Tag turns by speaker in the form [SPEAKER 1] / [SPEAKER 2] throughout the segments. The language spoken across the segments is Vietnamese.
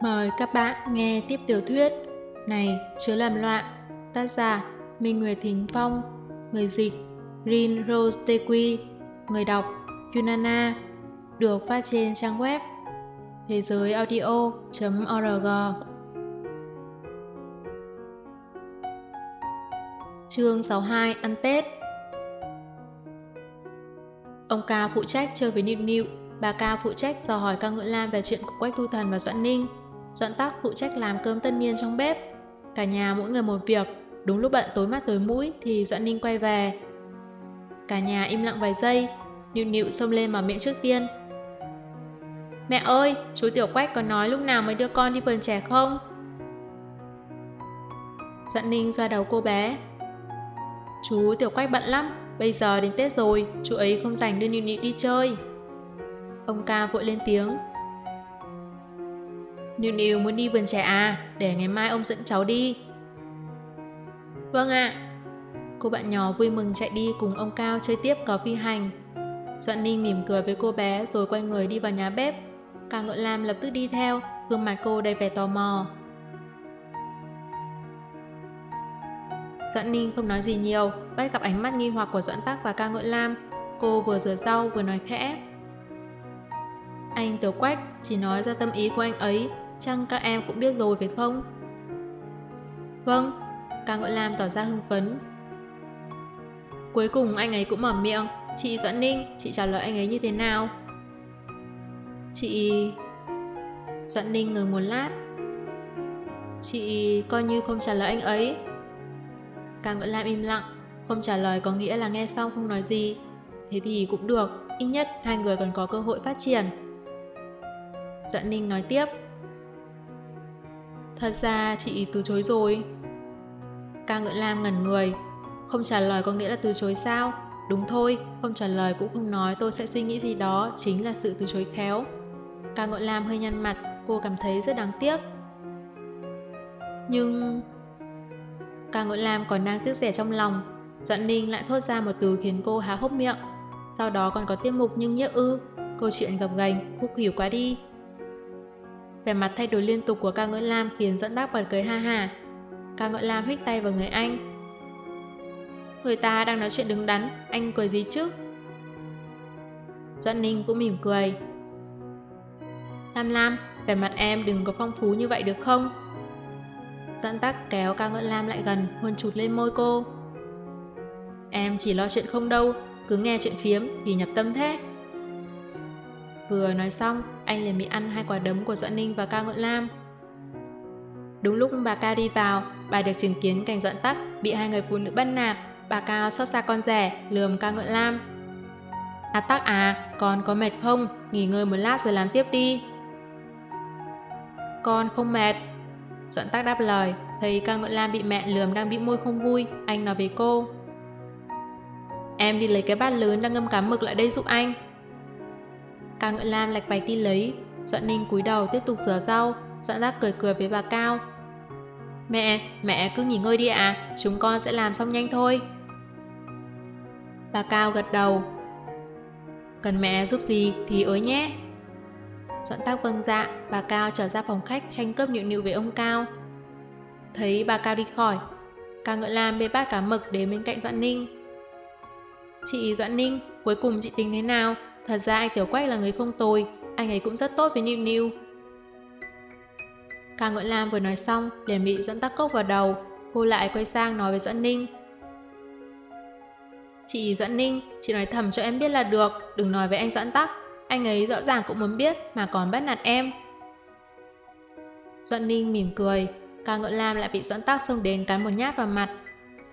[SPEAKER 1] Mời các bạn nghe tiếp tiểu thuyết Này chứa làm loạn, Tác giả Minh Nguyệt Thính Phong, Người dịch Rin Rose Tequi Người đọc Yunana, Được phát trên trang web thế giới audio.org Chương 62 Ăn Tết. Ông ca phụ trách chơi với Niu Niu Bà ca phụ trách dò hỏi ca ngưỡng Lam về chuyện của Quách Thu Thần và Doãn Ninh. Doãn Tắc phụ trách làm cơm tân niên trong bếp. Cả nhà mỗi người một việc, đúng lúc bận tối mắt tối mũi thì Doãn Ninh quay về. Cả nhà im lặng vài giây, Nịu Nịu xông lên mở miệng trước tiên. Mẹ ơi, chú Tiểu Quách có nói lúc nào mới đưa con đi vườn trẻ không? Doãn Ninh xoa đầu cô bé. Chú Tiểu Quách bận lắm, bây giờ đến Tết rồi, chú ấy không rảnh đưa Nịu Nịu đi chơi. Ông ca vội lên tiếng. Niu Niu muốn đi vườn trẻ à, để ngày mai ông dẫn cháu đi. Vâng ạ. Cô bạn nhỏ vui mừng chạy đi cùng ông Cao chơi tiếp có phi hành. Doãn Ninh mỉm cười với cô bé rồi quay người đi vào nhà bếp. Cả ngợi Lam lập tức đi theo, gương mặt cô đầy vẻ tò mò. Doãn Ninh không nói gì nhiều, bắt gặp ánh mắt nghi hoặc của Doãn Tắc và ca ngợi Lam. Cô vừa rửa rau vừa nói khẽ. Anh Tiểu Quách chỉ nói ra tâm ý của anh ấy, chăng các em cũng biết rồi phải không? Vâng, ca ngợi Lam tỏ ra hưng phấn. Cuối cùng anh ấy cũng mở miệng, chị Doãn Ninh, chị trả lời anh ấy như thế nào? Chị... Doãn Ninh ngừng một lát. Chị coi như không trả lời anh ấy. Ca ngợi Lam im lặng, không trả lời có nghĩa là nghe xong không nói gì. Thế thì cũng được, ít nhất hai người còn có cơ hội phát triển. Doãn Ninh nói tiếp. Thật ra chị từ chối rồi. Ca Ngợi Lam ngẩn người. Không trả lời có nghĩa là từ chối sao? Đúng thôi, không trả lời cũng không nói tôi sẽ suy nghĩ gì đó chính là sự từ chối khéo. Ca Ngợi Lam hơi nhăn mặt, cô cảm thấy rất đáng tiếc. Nhưng... Ca Ngợi Lam còn đang tiếc rẻ trong lòng. Doãn Ninh lại thốt ra một từ khiến cô há hốc miệng. Sau đó còn có tiết mục nhưng nhiếc ư. Câu chuyện gập gành, khúc hiểu quá đi. Vẻ mặt thay đổi liên tục của ca ngợi Lam khiến dẫn đắc bật cười ha hà. Ca ngợi Lam hít tay vào người anh. Người ta đang nói chuyện đứng đắn, anh cười gì chứ? Doãn Ninh cũng mỉm cười. Lam Lam, vẻ mặt em đừng có phong phú như vậy được không? Doãn tắc kéo ca ngợi Lam lại gần, hôn chụt lên môi cô. Em chỉ lo chuyện không đâu, cứ nghe chuyện phiếm thì nhập tâm thế. Vừa nói xong, anh liền bị ăn hai quả đấm của Doãn Ninh và Cao Ngọn Lam. Đúng lúc bà Ca đi vào, bà được chứng kiến cảnh Doãn Tắc bị hai người phụ nữ bắt nạt. Bà Cao xót xa con rẻ, lườm Cao Ngọn Lam. À Tắc à, con có mệt không? Nghỉ ngơi một lát rồi làm tiếp đi. Con không mệt. Doãn Tắc đáp lời, thấy Cao Ngọn Lam bị mẹ lườm đang bị môi không vui, anh nói với cô. Em đi lấy cái bát lớn đang ngâm cá mực lại đây giúp anh. Cao Ngựa Lam lạch bạch đi lấy, Doãn Ninh cúi đầu tiếp tục rửa rau, Doãn Giác cười cười với bà Cao. Mẹ, mẹ cứ nghỉ ngơi đi ạ, à, chúng con sẽ làm xong nhanh thôi. Bà Cao gật đầu. Cần mẹ giúp gì thì ới nhé. Doãn Tác vâng dạ, bà Cao trở ra phòng khách tranh cướp nhịu nhịu với ông Cao. Thấy bà Cao đi khỏi, Cao Ngựa Lam bê bát cá mực đến bên cạnh Doãn Ninh. Chị Doãn Ninh, cuối cùng chị tính thế nào? Thật ra anh Tiểu Quách là người không tồi, anh ấy cũng rất tốt với Niu Niu. Càng Ngọn Lam vừa nói xong, liền bị dẫn tắc cốc vào đầu, cô lại quay sang nói với Doãn Ninh. Chị Doãn Ninh, chị nói thầm cho em biết là được, đừng nói với anh Doãn Tắc, anh ấy rõ ràng cũng muốn biết mà còn bắt nạt em. Doãn Ninh mỉm cười, Ca Ngọn Lam lại bị Doãn Tắc xông đến cắn một nhát vào mặt.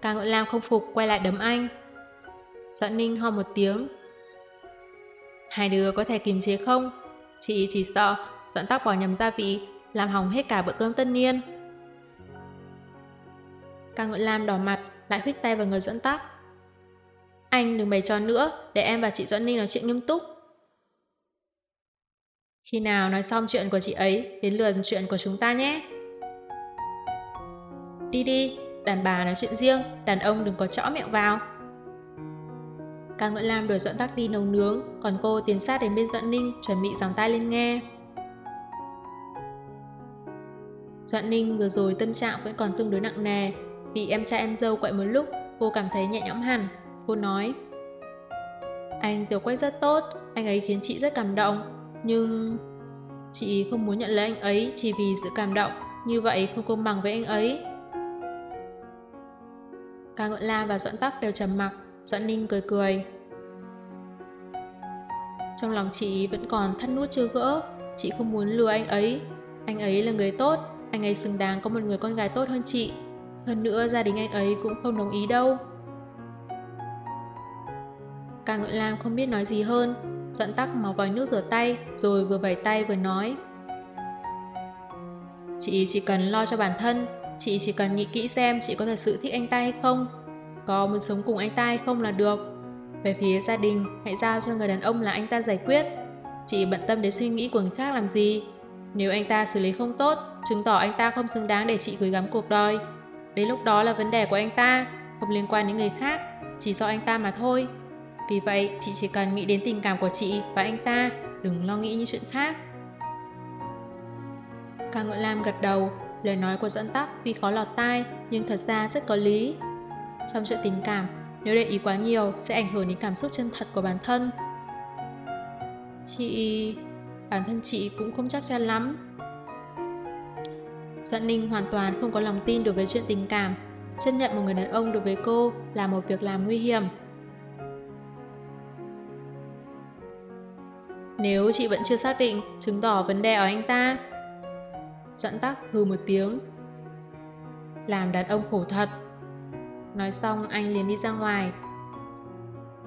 [SPEAKER 1] Ca Ngọn Lam không phục quay lại đấm anh. Doãn Ninh ho một tiếng, Hai đứa có thể kiềm chế không? Chị chỉ sợ dẫn tóc bỏ nhầm gia vị, làm hỏng hết cả bữa cơm tân niên. Càng Ngưỡng Lam đỏ mặt, lại huyết tay vào người dẫn tóc. Anh đừng bày trò nữa, để em và chị Doãn Ninh nói chuyện nghiêm túc. Khi nào nói xong chuyện của chị ấy, đến lượt chuyện của chúng ta nhé. Đi đi, đàn bà nói chuyện riêng, đàn ông đừng có chõ miệng vào. Cả Ngưỡng Lam đuổi Doãn Tắc đi nấu nướng, còn cô tiến sát đến bên Doãn Ninh, chuẩn bị dòng tay lên nghe. Doãn Ninh vừa rồi tâm trạng vẫn còn tương đối nặng nề, bị em trai em dâu quậy một lúc, cô cảm thấy nhẹ nhõm hẳn. Cô nói, anh Tiểu Quách rất tốt, anh ấy khiến chị rất cảm động, nhưng... Chị không muốn nhận lấy anh ấy chỉ vì sự cảm động, như vậy không công bằng với anh ấy. Cả Ngọn Lam và Doãn Tắc đều trầm mặc, Doãn Ninh cười cười. Trong lòng chị vẫn còn thắt nút chưa gỡ, chị không muốn lừa anh ấy. Anh ấy là người tốt, anh ấy xứng đáng có một người con gái tốt hơn chị. Hơn nữa gia đình anh ấy cũng không đồng ý đâu. Càng Ngợi Lam không biết nói gì hơn, dọn tắc máu vòi nước rửa tay, rồi vừa vẩy tay vừa nói. Chị chỉ cần lo cho bản thân, chị chỉ cần nghĩ kỹ xem chị có thật sự thích anh ta hay không, có muốn sống cùng anh ta hay không là được. Về phía gia đình, hãy giao cho người đàn ông là anh ta giải quyết. Chị bận tâm đến suy nghĩ của người khác làm gì. Nếu anh ta xử lý không tốt, chứng tỏ anh ta không xứng đáng để chị gửi gắm cuộc đời. Đến lúc đó là vấn đề của anh ta, không liên quan đến người khác, chỉ do anh ta mà thôi. Vì vậy, chị chỉ cần nghĩ đến tình cảm của chị và anh ta, đừng lo nghĩ những chuyện khác. Ca Ngợi Lam gật đầu, lời nói của dẫn tắc tuy khó lọt tai nhưng thật ra rất có lý. Trong chuyện tình cảm, nếu để ý quá nhiều sẽ ảnh hưởng đến cảm xúc chân thật của bản thân. Chị... bản thân chị cũng không chắc chắn lắm. Doãn Ninh hoàn toàn không có lòng tin đối với chuyện tình cảm. Chấp nhận một người đàn ông đối với cô là một việc làm nguy hiểm. Nếu chị vẫn chưa xác định, chứng tỏ vấn đề ở anh ta. Doãn tắc hư một tiếng. Làm đàn ông khổ thật. Nói xong anh liền đi ra ngoài.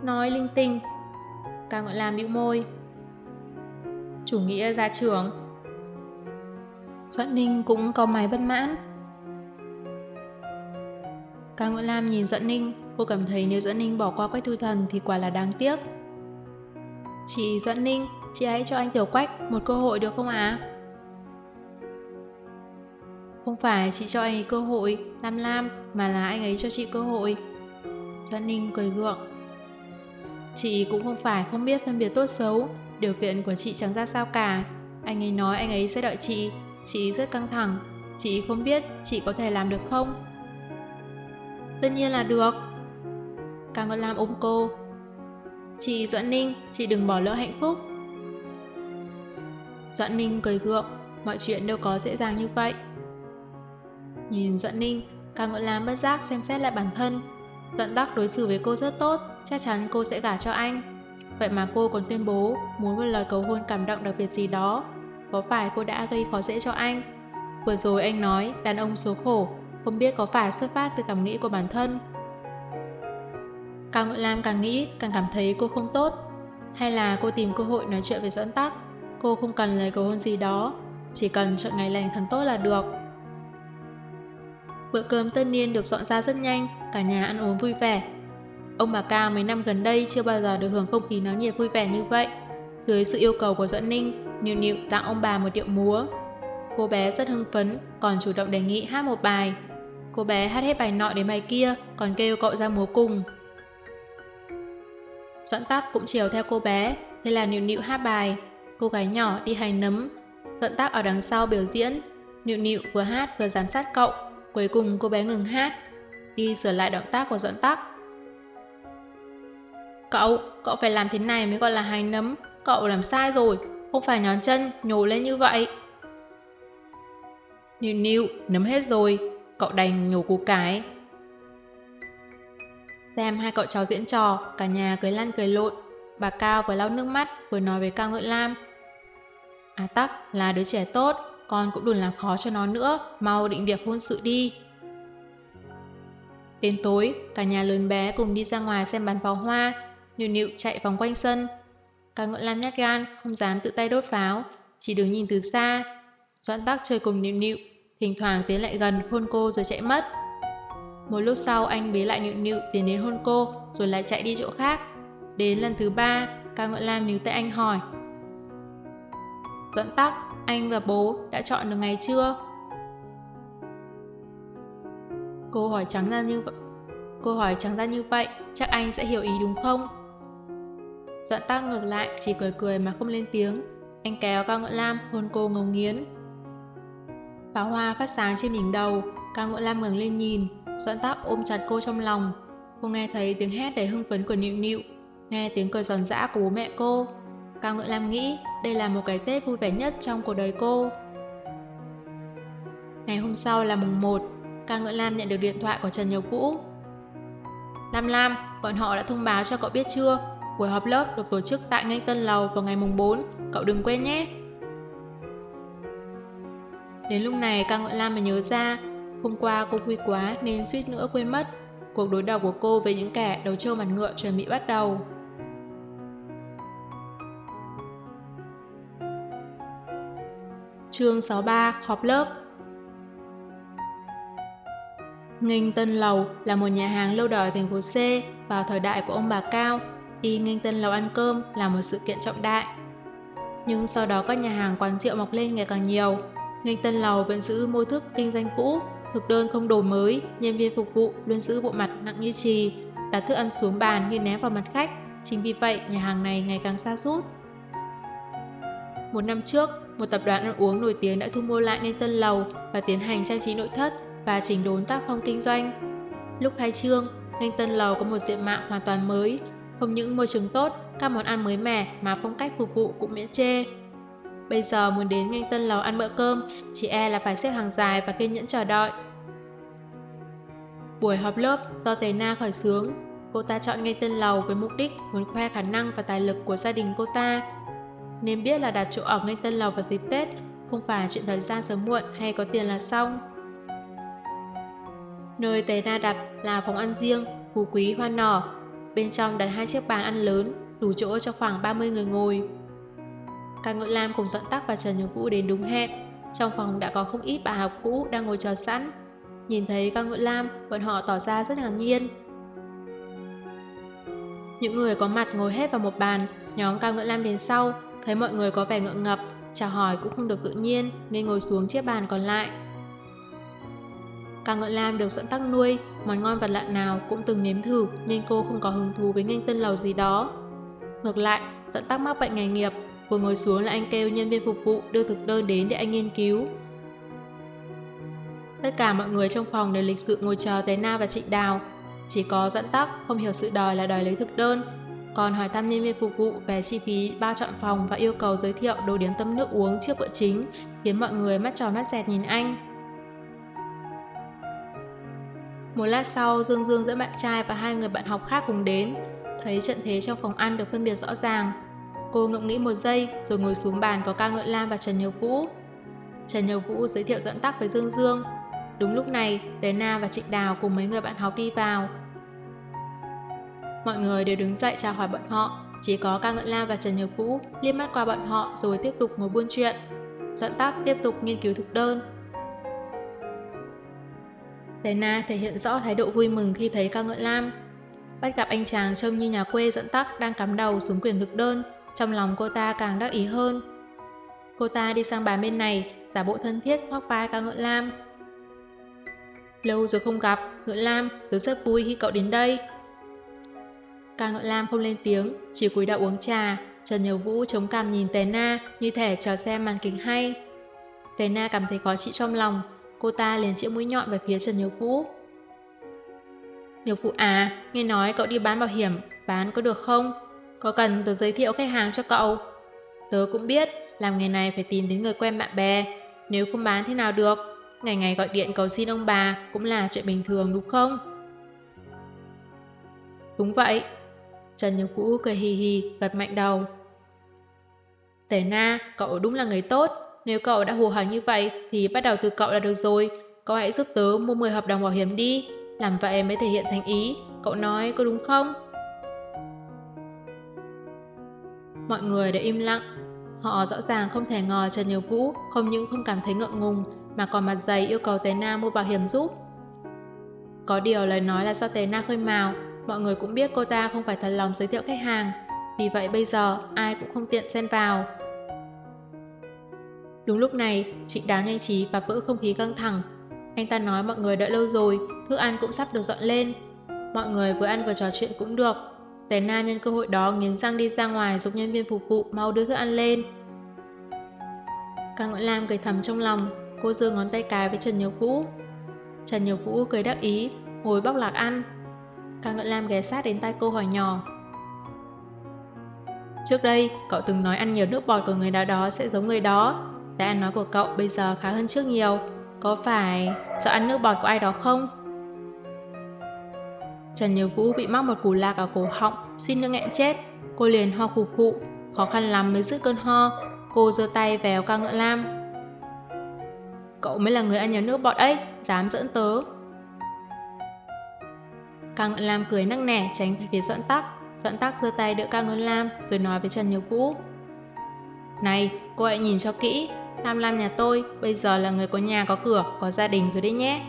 [SPEAKER 1] Nói linh tinh. Cao Ngọn Lam bĩu môi. Chủ nghĩa ra trưởng. Doãn Ninh cũng có máy bất mãn. Cao Ngọn Lam nhìn Doãn Ninh, cô cảm thấy nếu Doãn Ninh bỏ qua Quách Thu Thần thì quả là đáng tiếc. Chị Doãn Ninh, chị hãy cho anh Tiểu Quách một cơ hội được không ạ? À? Không phải chị cho anh ấy cơ hội, Lam Lam, mà là anh ấy cho chị cơ hội. Doãn Ninh cười gượng. Chị cũng không phải không biết phân biệt tốt xấu, điều kiện của chị chẳng ra sao cả. Anh ấy nói anh ấy sẽ đợi chị, chị rất căng thẳng. Chị không biết chị có thể làm được không? Tất nhiên là được. Càng Ngân Lam ôm cô. Chị Doãn Ninh, chị đừng bỏ lỡ hạnh phúc. Doãn Ninh cười gượng, mọi chuyện đâu có dễ dàng như vậy. Nhìn Doãn Ninh, Cao ngọn Lam bất giác xem xét lại bản thân. Doãn Đắc đối xử với cô rất tốt, chắc chắn cô sẽ gả cho anh. Vậy mà cô còn tuyên bố muốn một lời cầu hôn cảm động đặc biệt gì đó. Có phải cô đã gây khó dễ cho anh? Vừa rồi anh nói đàn ông số khổ, không biết có phải xuất phát từ cảm nghĩ của bản thân. Cao Ngự Lam càng nghĩ càng cảm thấy cô không tốt. Hay là cô tìm cơ hội nói chuyện với Doãn Tắc. Cô không cần lời cầu hôn gì đó, chỉ cần chọn ngày lành tháng tốt là được. Bữa cơm tân niên được dọn ra rất nhanh, cả nhà ăn uống vui vẻ. Ông bà ca mấy năm gần đây chưa bao giờ được hưởng không khí náo nhiệt vui vẻ như vậy. Dưới sự yêu cầu của Doãn Ninh, Niu Niu tặng ông bà một điệu múa. Cô bé rất hưng phấn, còn chủ động đề nghị hát một bài. Cô bé hát hết bài nọ đến bài kia, còn kêu cậu ra múa cùng. Doãn Tắc cũng chiều theo cô bé, thế là Niu Niu hát bài. Cô gái nhỏ đi hái nấm. Doãn Tắc ở đằng sau biểu diễn. Niu Niu vừa hát vừa giám sát cậu, Cuối cùng cô bé ngừng hát, đi sửa lại động tác của dọn tắc. Cậu, cậu phải làm thế này mới gọi là hành nấm, cậu làm sai rồi, không phải nhón chân, nhổ lên như vậy. Nịu nịu, nấm hết rồi, cậu đành nhổ cú cái. Xem hai cậu cháu diễn trò, cả nhà cười lăn cười lộn, bà Cao vừa lau nước mắt vừa nói với Cao Ngợi Lam. À tắc là đứa trẻ tốt, con cũng đừng làm khó cho nó nữa, mau định việc hôn sự đi. Đến tối, cả nhà lớn bé cùng đi ra ngoài xem bắn pháo hoa, Nịu Nịu chạy vòng quanh sân. Cả ngọn lam nhát gan, không dám tự tay đốt pháo, chỉ đứng nhìn từ xa. Doãn tắc chơi cùng Nịu Nịu, thỉnh thoảng tiến lại gần hôn cô rồi chạy mất. Một lúc sau anh bế lại Nịu Nịu tiến đến hôn cô rồi lại chạy đi chỗ khác. Đến lần thứ ba, ca ngọn lam níu tay anh hỏi. Doãn tắc, anh và bố đã chọn được ngày chưa? Cô hỏi trắng ra như vậy. Cô hỏi trắng ra như vậy, chắc anh sẽ hiểu ý đúng không? Doãn tác ngược lại, chỉ cười cười mà không lên tiếng. Anh kéo Cao Ngọn Lam hôn cô ngầu nghiến. Pháo hoa phát sáng trên đỉnh đầu, Cao Ngộ Lam ngẩng lên nhìn, Doãn Tắc ôm chặt cô trong lòng. Cô nghe thấy tiếng hét đầy hưng phấn của Nịu Nịu, nghe tiếng cười giòn giã của bố mẹ cô. Cao Ngộ Lam nghĩ đây là một cái Tết vui vẻ nhất trong cuộc đời cô. Ngày hôm sau là mùng 1, Cao Ngựa Lam nhận được điện thoại của Trần Nhược Vũ. Lam Lam, bọn họ đã thông báo cho cậu biết chưa? Buổi họp lớp được tổ chức tại ngay Tân Lầu vào ngày mùng 4, cậu đừng quên nhé. Đến lúc này Cao Ngựa Lam mới nhớ ra, hôm qua cô vui quá nên suýt nữa quên mất. Cuộc đối đầu của cô với những kẻ đầu trâu mặt ngựa chuẩn bị bắt đầu. Chương 63 Họp lớp Nghinh Tân Lầu là một nhà hàng lâu đời thành phố C vào thời đại của ông bà Cao. Đi Nghinh Tân Lầu ăn cơm là một sự kiện trọng đại. Nhưng sau đó các nhà hàng quán rượu mọc lên ngày càng nhiều. Nghinh Tân Lầu vẫn giữ mô thức kinh doanh cũ, thực đơn không đổi mới, nhân viên phục vụ luôn giữ bộ mặt nặng như trì, đặt thức ăn xuống bàn như ném vào mặt khách. Chính vì vậy, nhà hàng này ngày càng xa sút Một năm trước, một tập đoàn ăn uống nổi tiếng đã thu mua lại nên Tân Lầu và tiến hành trang trí nội thất và chỉnh đốn tác phong kinh doanh. Lúc khai trương, Nghênh Tân Lầu có một diện mạo hoàn toàn mới, không những môi trường tốt, các món ăn mới mẻ mà phong cách phục vụ cũng miễn chê. Bây giờ muốn đến Nghênh Tân Lầu ăn bữa cơm, chỉ e là phải xếp hàng dài và kiên nhẫn chờ đợi. Buổi họp lớp do Tề Na khởi xướng, cô ta chọn Nghênh Tân Lầu với mục đích muốn khoe khả năng và tài lực của gia đình cô ta. Nên biết là đặt chỗ ở ngay Tân Lầu vào dịp Tết không phải chuyện thời gian sớm muộn hay có tiền là xong. Nơi Tế Na đặt là phòng ăn riêng, phú quý hoa nỏ. Bên trong đặt hai chiếc bàn ăn lớn, đủ chỗ cho khoảng 30 người ngồi. Cả Ngự Lam cùng dọn Tắc và Trần Nhược Vũ đến đúng hẹn. Trong phòng đã có không ít bà học cũ đang ngồi chờ sẵn. Nhìn thấy Cao Ngự Lam, bọn họ tỏ ra rất ngạc nhiên. Những người có mặt ngồi hết vào một bàn, nhóm Cao Ngự Lam đến sau, thấy mọi người có vẻ ngượng ngập, chào hỏi cũng không được tự nhiên nên ngồi xuống chiếc bàn còn lại. Cả ngựa lam được dẫn tắc nuôi, món ngon vật lạ nào cũng từng nếm thử nên cô không có hứng thú với nghênh tân lầu gì đó. Ngược lại, dẫn tắc mắc bệnh nghề nghiệp, vừa ngồi xuống là anh kêu nhân viên phục vụ đưa thực đơn đến để anh nghiên cứu. Tất cả mọi người trong phòng đều lịch sự ngồi chờ Tế Na và Trịnh Đào. Chỉ có dẫn tắc không hiểu sự đòi là đòi lấy thực đơn, còn hỏi thăm nhân viên phục vụ về chi phí bao chọn phòng và yêu cầu giới thiệu đồ điếm tâm nước uống trước bữa chính, khiến mọi người mắt tròn mắt dẹt nhìn anh. Một lát sau, Dương Dương dẫn bạn trai và hai người bạn học khác cùng đến. Thấy trận thế trong phòng ăn được phân biệt rõ ràng. Cô ngẫm nghĩ một giây rồi ngồi xuống bàn có ca ngợi Lam và Trần Nhiều Vũ. Trần Nhiều Vũ giới thiệu dẫn tắc với Dương Dương. Đúng lúc này, Tế Na và Trịnh Đào cùng mấy người bạn học đi vào. Mọi người đều đứng dậy chào hỏi bọn họ, chỉ có ca ngợi Lam và Trần nhược Vũ liếc mắt qua bọn họ rồi tiếp tục ngồi buôn chuyện. Doãn tác tiếp tục nghiên cứu thực đơn, Na thể hiện rõ thái độ vui mừng khi thấy ca Ngợi Lam. Bắt gặp anh chàng trông như nhà quê dẫn tắc đang cắm đầu xuống quyển thực đơn, trong lòng cô ta càng đắc ý hơn. Cô ta đi sang bàn bên này, giả bộ thân thiết khoác vai ca Ngợi Lam. Lâu rồi không gặp, Ngợi Lam, tớ rất vui khi cậu đến đây. Cao Ngợi Lam không lên tiếng, chỉ cúi đầu uống trà, Trần Nhiều Vũ chống cằm nhìn Tề Na như thể chờ xem màn kính hay. Tề Na cảm thấy khó chịu trong lòng, Cô ta liền chĩa mũi nhọn về phía Trần Nhược Vũ. Nhược Vũ à, nghe nói cậu đi bán bảo hiểm, bán có được không? Có cần tớ giới thiệu khách hàng cho cậu? Tớ cũng biết, làm nghề này phải tìm đến người quen bạn bè, nếu không bán thế nào được? Ngày ngày gọi điện cầu xin ông bà cũng là chuyện bình thường đúng không? Đúng vậy. Trần Nhược Vũ cười hì hì, gật mạnh đầu. Tể na, cậu đúng là người tốt, nếu cậu đã hù hẳn như vậy thì bắt đầu từ cậu là được rồi. Cậu hãy giúp tớ mua 10 hợp đồng bảo hiểm đi. Làm vậy mới thể hiện thành ý. Cậu nói có đúng không? Mọi người đều im lặng. Họ rõ ràng không thể ngờ Trần Nhiều Vũ không những không cảm thấy ngượng ngùng mà còn mặt dày yêu cầu Tề Na mua bảo hiểm giúp. Có điều lời nói là do Tề Na khơi mào, mọi người cũng biết cô ta không phải thật lòng giới thiệu khách hàng. Vì vậy bây giờ ai cũng không tiện xen vào. Đúng lúc này, Trịnh Đáo nhanh trí và vỡ không khí căng thẳng. Anh ta nói mọi người đợi lâu rồi, thức ăn cũng sắp được dọn lên. Mọi người vừa ăn vừa trò chuyện cũng được. Tề Na nhân cơ hội đó nghiến răng đi ra ngoài giúp nhân viên phục vụ mau đưa thức ăn lên. Càng Ngọn Lam cười thầm trong lòng, cô giơ ngón tay cái với Trần Nhược Vũ. Trần Nhược Vũ cười đắc ý, ngồi bóc lạc ăn. Cao Ngân Lam ghé sát đến tay cô hỏi nhỏ. Trước đây, cậu từng nói ăn nhiều nước bọt của người nào đó sẽ giống người đó. แต่ ăn nói của cậu bây giờ khá hơn trước nhiều. Có phải sợ ăn nước bọt của ai đó không? Trần Nhược Vũ bị mắc một củ lạc ở cổ họng, xin nước nghẹn chết. Cô liền ho khủ khụ, khó khăn lắm mới dứt cơn ho. Cô giơ tay véo Cao Ngựa Lam. Cậu mới là người ăn nhiều nước bọt ấy, dám dẫn tớ. Cao Ngân Lam cười năng nẻ tránh về phía Doãn Tắc. Doãn Tắc giơ tay đỡ Cao Ngân Lam rồi nói với Trần Nhược Vũ. Này, cô hãy nhìn cho kỹ, Lam Lam nhà tôi bây giờ là người có nhà có cửa, có gia đình rồi đấy nhé.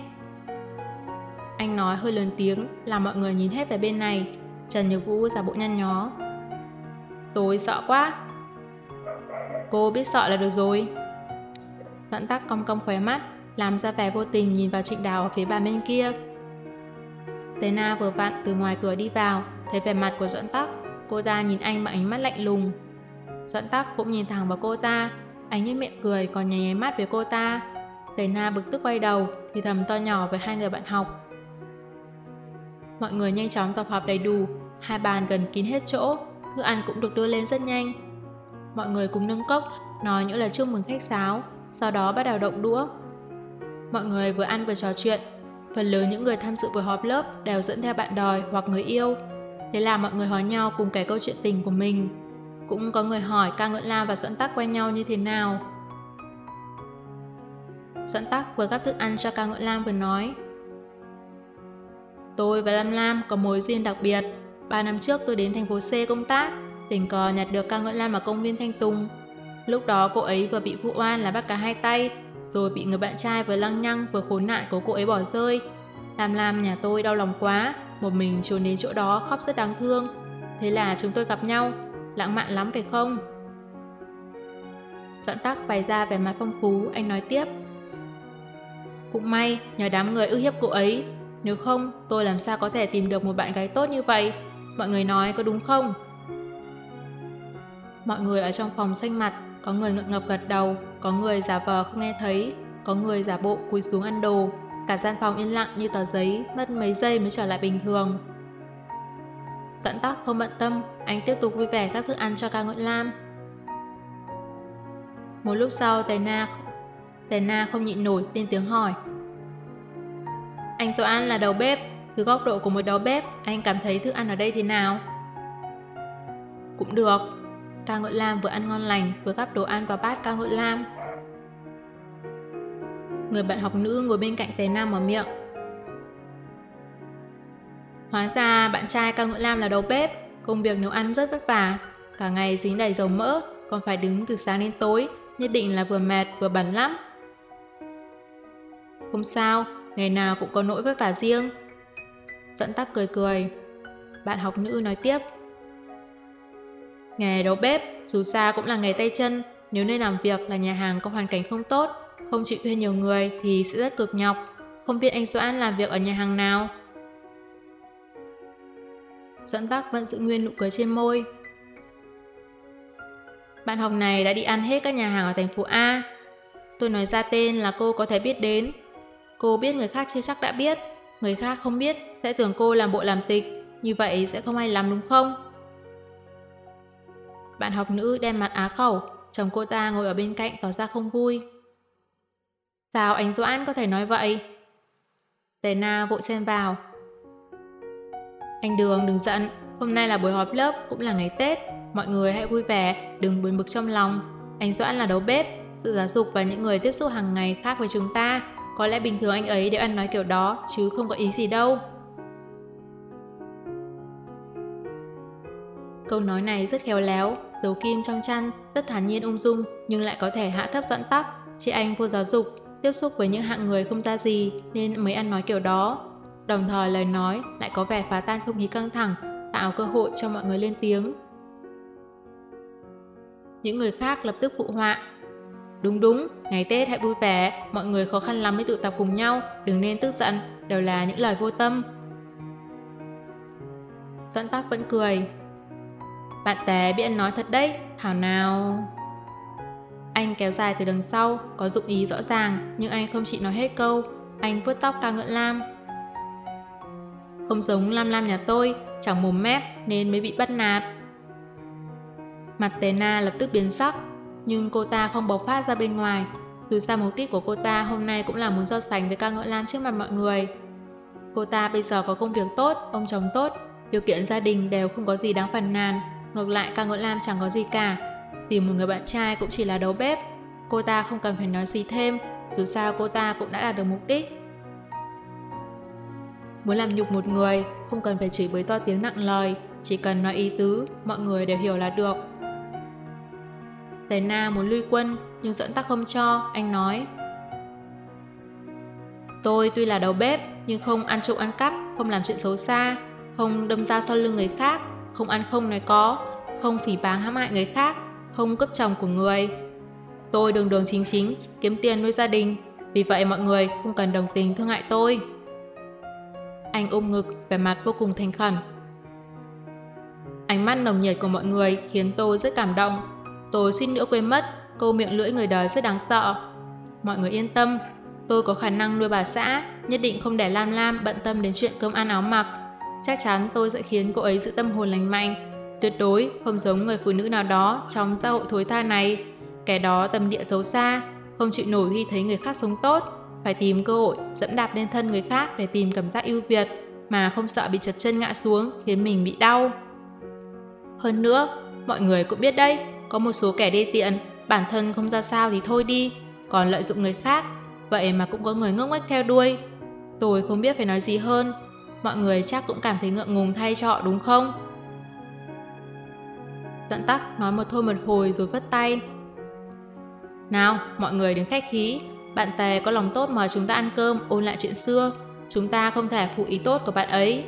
[SPEAKER 1] Anh nói hơi lớn tiếng, làm mọi người nhìn hết về bên này. Trần Nhược Vũ giả bộ nhăn nhó. Tôi sợ quá. Cô biết sợ là được rồi. Doãn tắc cong cong khóe mắt, làm ra vẻ vô tình nhìn vào trịnh đào ở phía bàn bên kia. Tế Na vừa vặn từ ngoài cửa đi vào, thấy vẻ mặt của Doãn tắc, cô ta nhìn anh bằng ánh mắt lạnh lùng. Doãn tắc cũng nhìn thẳng vào cô ta, anh nhếch miệng cười còn nháy nháy mắt với cô ta. Tế Na bực tức quay đầu, thì thầm to nhỏ với hai người bạn học. Mọi người nhanh chóng tập hợp đầy đủ, hai bàn gần kín hết chỗ, thức ăn cũng được đưa lên rất nhanh. Mọi người cùng nâng cốc, nói những lời chúc mừng khách sáo, sau đó bắt đầu động đũa. Mọi người vừa ăn vừa trò chuyện, phần lớn những người tham dự buổi họp lớp đều dẫn theo bạn đời hoặc người yêu. Thế là mọi người hỏi nhau cùng kể câu chuyện tình của mình. Cũng có người hỏi ca ngợi Lam và Doãn Tắc quen nhau như thế nào. Doãn Tắc vừa gắp thức ăn cho ca ngợi Lam vừa nói. Tôi và Lam Lam có mối duyên đặc biệt. Ba năm trước tôi đến thành phố C công tác, tình cờ nhặt được ca ngợi Lam ở công viên Thanh Tùng. Lúc đó cô ấy vừa bị vụ oan là bắt cả hai tay, rồi bị người bạn trai vừa lăng nhăng vừa khốn nạn của cô ấy bỏ rơi. Lam Lam nhà tôi đau lòng quá, một mình trốn đến chỗ đó khóc rất đáng thương. Thế là chúng tôi gặp nhau, lãng mạn lắm phải không? Doãn tắc bày ra vẻ mặt phong phú, anh nói tiếp. Cũng may, nhờ đám người ức hiếp cô ấy, nếu không, tôi làm sao có thể tìm được một bạn gái tốt như vậy? Mọi người nói có đúng không? Mọi người ở trong phòng xanh mặt, có người ngượng ngập gật đầu, có người giả vờ không nghe thấy, có người giả bộ cúi xuống ăn đồ. Cả gian phòng yên lặng như tờ giấy, mất mấy giây mới trở lại bình thường. Dẫn tóc không bận tâm, anh tiếp tục vui vẻ các thức ăn cho ca nguyễn lam. Một lúc sau, tài Na, tài Na không nhịn nổi, lên tiếng hỏi. Anh Doãn là đầu bếp, từ góc độ của một đầu bếp, anh cảm thấy thức ăn ở đây thế nào? Cũng được. Ca Ngợi Lam vừa ăn ngon lành, vừa gắp đồ ăn vào bát Ca Ngợi Lam. Người bạn học nữ ngồi bên cạnh Tề Nam mở miệng. Hóa ra bạn trai Ca Ngợi Lam là đầu bếp, công việc nấu ăn rất vất vả, cả ngày dính đầy dầu mỡ, còn phải đứng từ sáng đến tối, nhất định là vừa mệt vừa bẩn lắm. Không sao, ngày nào cũng có nỗi vất vả riêng. Dẫn tắc cười cười. Bạn học nữ nói tiếp. Nghề đầu bếp, dù sao cũng là nghề tay chân, nếu nơi làm việc là nhà hàng có hoàn cảnh không tốt, không chịu thuê nhiều người thì sẽ rất cực nhọc. Không biết anh Doãn làm việc ở nhà hàng nào? Doãn tắc vẫn giữ nguyên nụ cười trên môi. Bạn học này đã đi ăn hết các nhà hàng ở thành phố A. Tôi nói ra tên là cô có thể biết đến, Cô biết người khác chưa chắc đã biết, người khác không biết sẽ tưởng cô làm bộ làm tịch, như vậy sẽ không ai làm đúng không? Bạn học nữ đem mặt á khẩu, chồng cô ta ngồi ở bên cạnh tỏ ra không vui. Sao anh Doãn có thể nói vậy? Tề Na vội xen vào. Anh Đường đừng giận, hôm nay là buổi họp lớp, cũng là ngày Tết. Mọi người hãy vui vẻ, đừng buồn bực trong lòng. Anh Doãn là đầu bếp, sự giáo dục và những người tiếp xúc hàng ngày khác với chúng ta có lẽ bình thường anh ấy đều ăn nói kiểu đó, chứ không có ý gì đâu. Câu nói này rất khéo léo, dấu kim trong chăn, rất thản nhiên ung dung, nhưng lại có thể hạ thấp dẫn tóc. Chị anh vô giáo dục, tiếp xúc với những hạng người không ra gì nên mới ăn nói kiểu đó. Đồng thời lời nói lại có vẻ phá tan không khí căng thẳng, tạo cơ hội cho mọi người lên tiếng. Những người khác lập tức phụ họa, Đúng đúng, ngày Tết hãy vui vẻ, mọi người khó khăn lắm mới tụ tập cùng nhau, đừng nên tức giận, đều là những lời vô tâm. Doãn tắc vẫn cười. Bạn té biết ăn nói thật đấy, thảo nào... Anh kéo dài từ đằng sau, có dụng ý rõ ràng, nhưng anh không chịu nói hết câu. Anh vuốt tóc ca ngợi Lam. Không giống Lam Lam nhà tôi, chẳng mồm mép nên mới bị bắt nạt. Mặt Tè Na lập tức biến sắc, nhưng cô ta không bộc phát ra bên ngoài. Dù sao mục đích của cô ta hôm nay cũng là muốn so sánh với ca ngợi Lam trước mặt mọi người. Cô ta bây giờ có công việc tốt, ông chồng tốt, điều kiện gia đình đều không có gì đáng phàn nàn. Ngược lại ca ngợi Lam chẳng có gì cả. Tìm một người bạn trai cũng chỉ là đầu bếp. Cô ta không cần phải nói gì thêm, dù sao cô ta cũng đã đạt được mục đích. Muốn làm nhục một người, không cần phải chửi bới to tiếng nặng lời, chỉ cần nói ý tứ, mọi người đều hiểu là được. Tề Na muốn lui quân, nhưng dẫn tắc không cho, anh nói. Tôi tuy là đầu bếp, nhưng không ăn trộm ăn cắp, không làm chuyện xấu xa, không đâm ra sau lưng người khác, không ăn không nói có, không phỉ báng hãm hại người khác, không cướp chồng của người. Tôi đường đường chính chính, kiếm tiền nuôi gia đình, vì vậy mọi người không cần đồng tình thương hại tôi. Anh ôm ngực, vẻ mặt vô cùng thành khẩn. Ánh mắt nồng nhiệt của mọi người khiến tôi rất cảm động. Tôi suýt nữa quên mất, câu miệng lưỡi người đời rất đáng sợ. Mọi người yên tâm, tôi có khả năng nuôi bà xã, nhất định không để Lam Lam bận tâm đến chuyện cơm ăn áo mặc. Chắc chắn tôi sẽ khiến cô ấy giữ tâm hồn lành mạnh, tuyệt đối không giống người phụ nữ nào đó trong xã hội thối tha này. Kẻ đó tâm địa xấu xa, không chịu nổi khi thấy người khác sống tốt, phải tìm cơ hội dẫn đạp lên thân người khác để tìm cảm giác ưu việt, mà không sợ bị chật chân ngã xuống khiến mình bị đau. Hơn nữa, mọi người cũng biết đấy, có một số kẻ đê tiện, bản thân không ra sao thì thôi đi, còn lợi dụng người khác, vậy mà cũng có người ngốc nghếch theo đuôi. Tôi không biết phải nói gì hơn, mọi người chắc cũng cảm thấy ngượng ngùng thay cho họ đúng không? Dẫn tắc nói một thôi một hồi rồi vất tay. Nào, mọi người đừng khách khí, bạn Tề có lòng tốt mời chúng ta ăn cơm ôn lại chuyện xưa, chúng ta không thể phụ ý tốt của bạn ấy.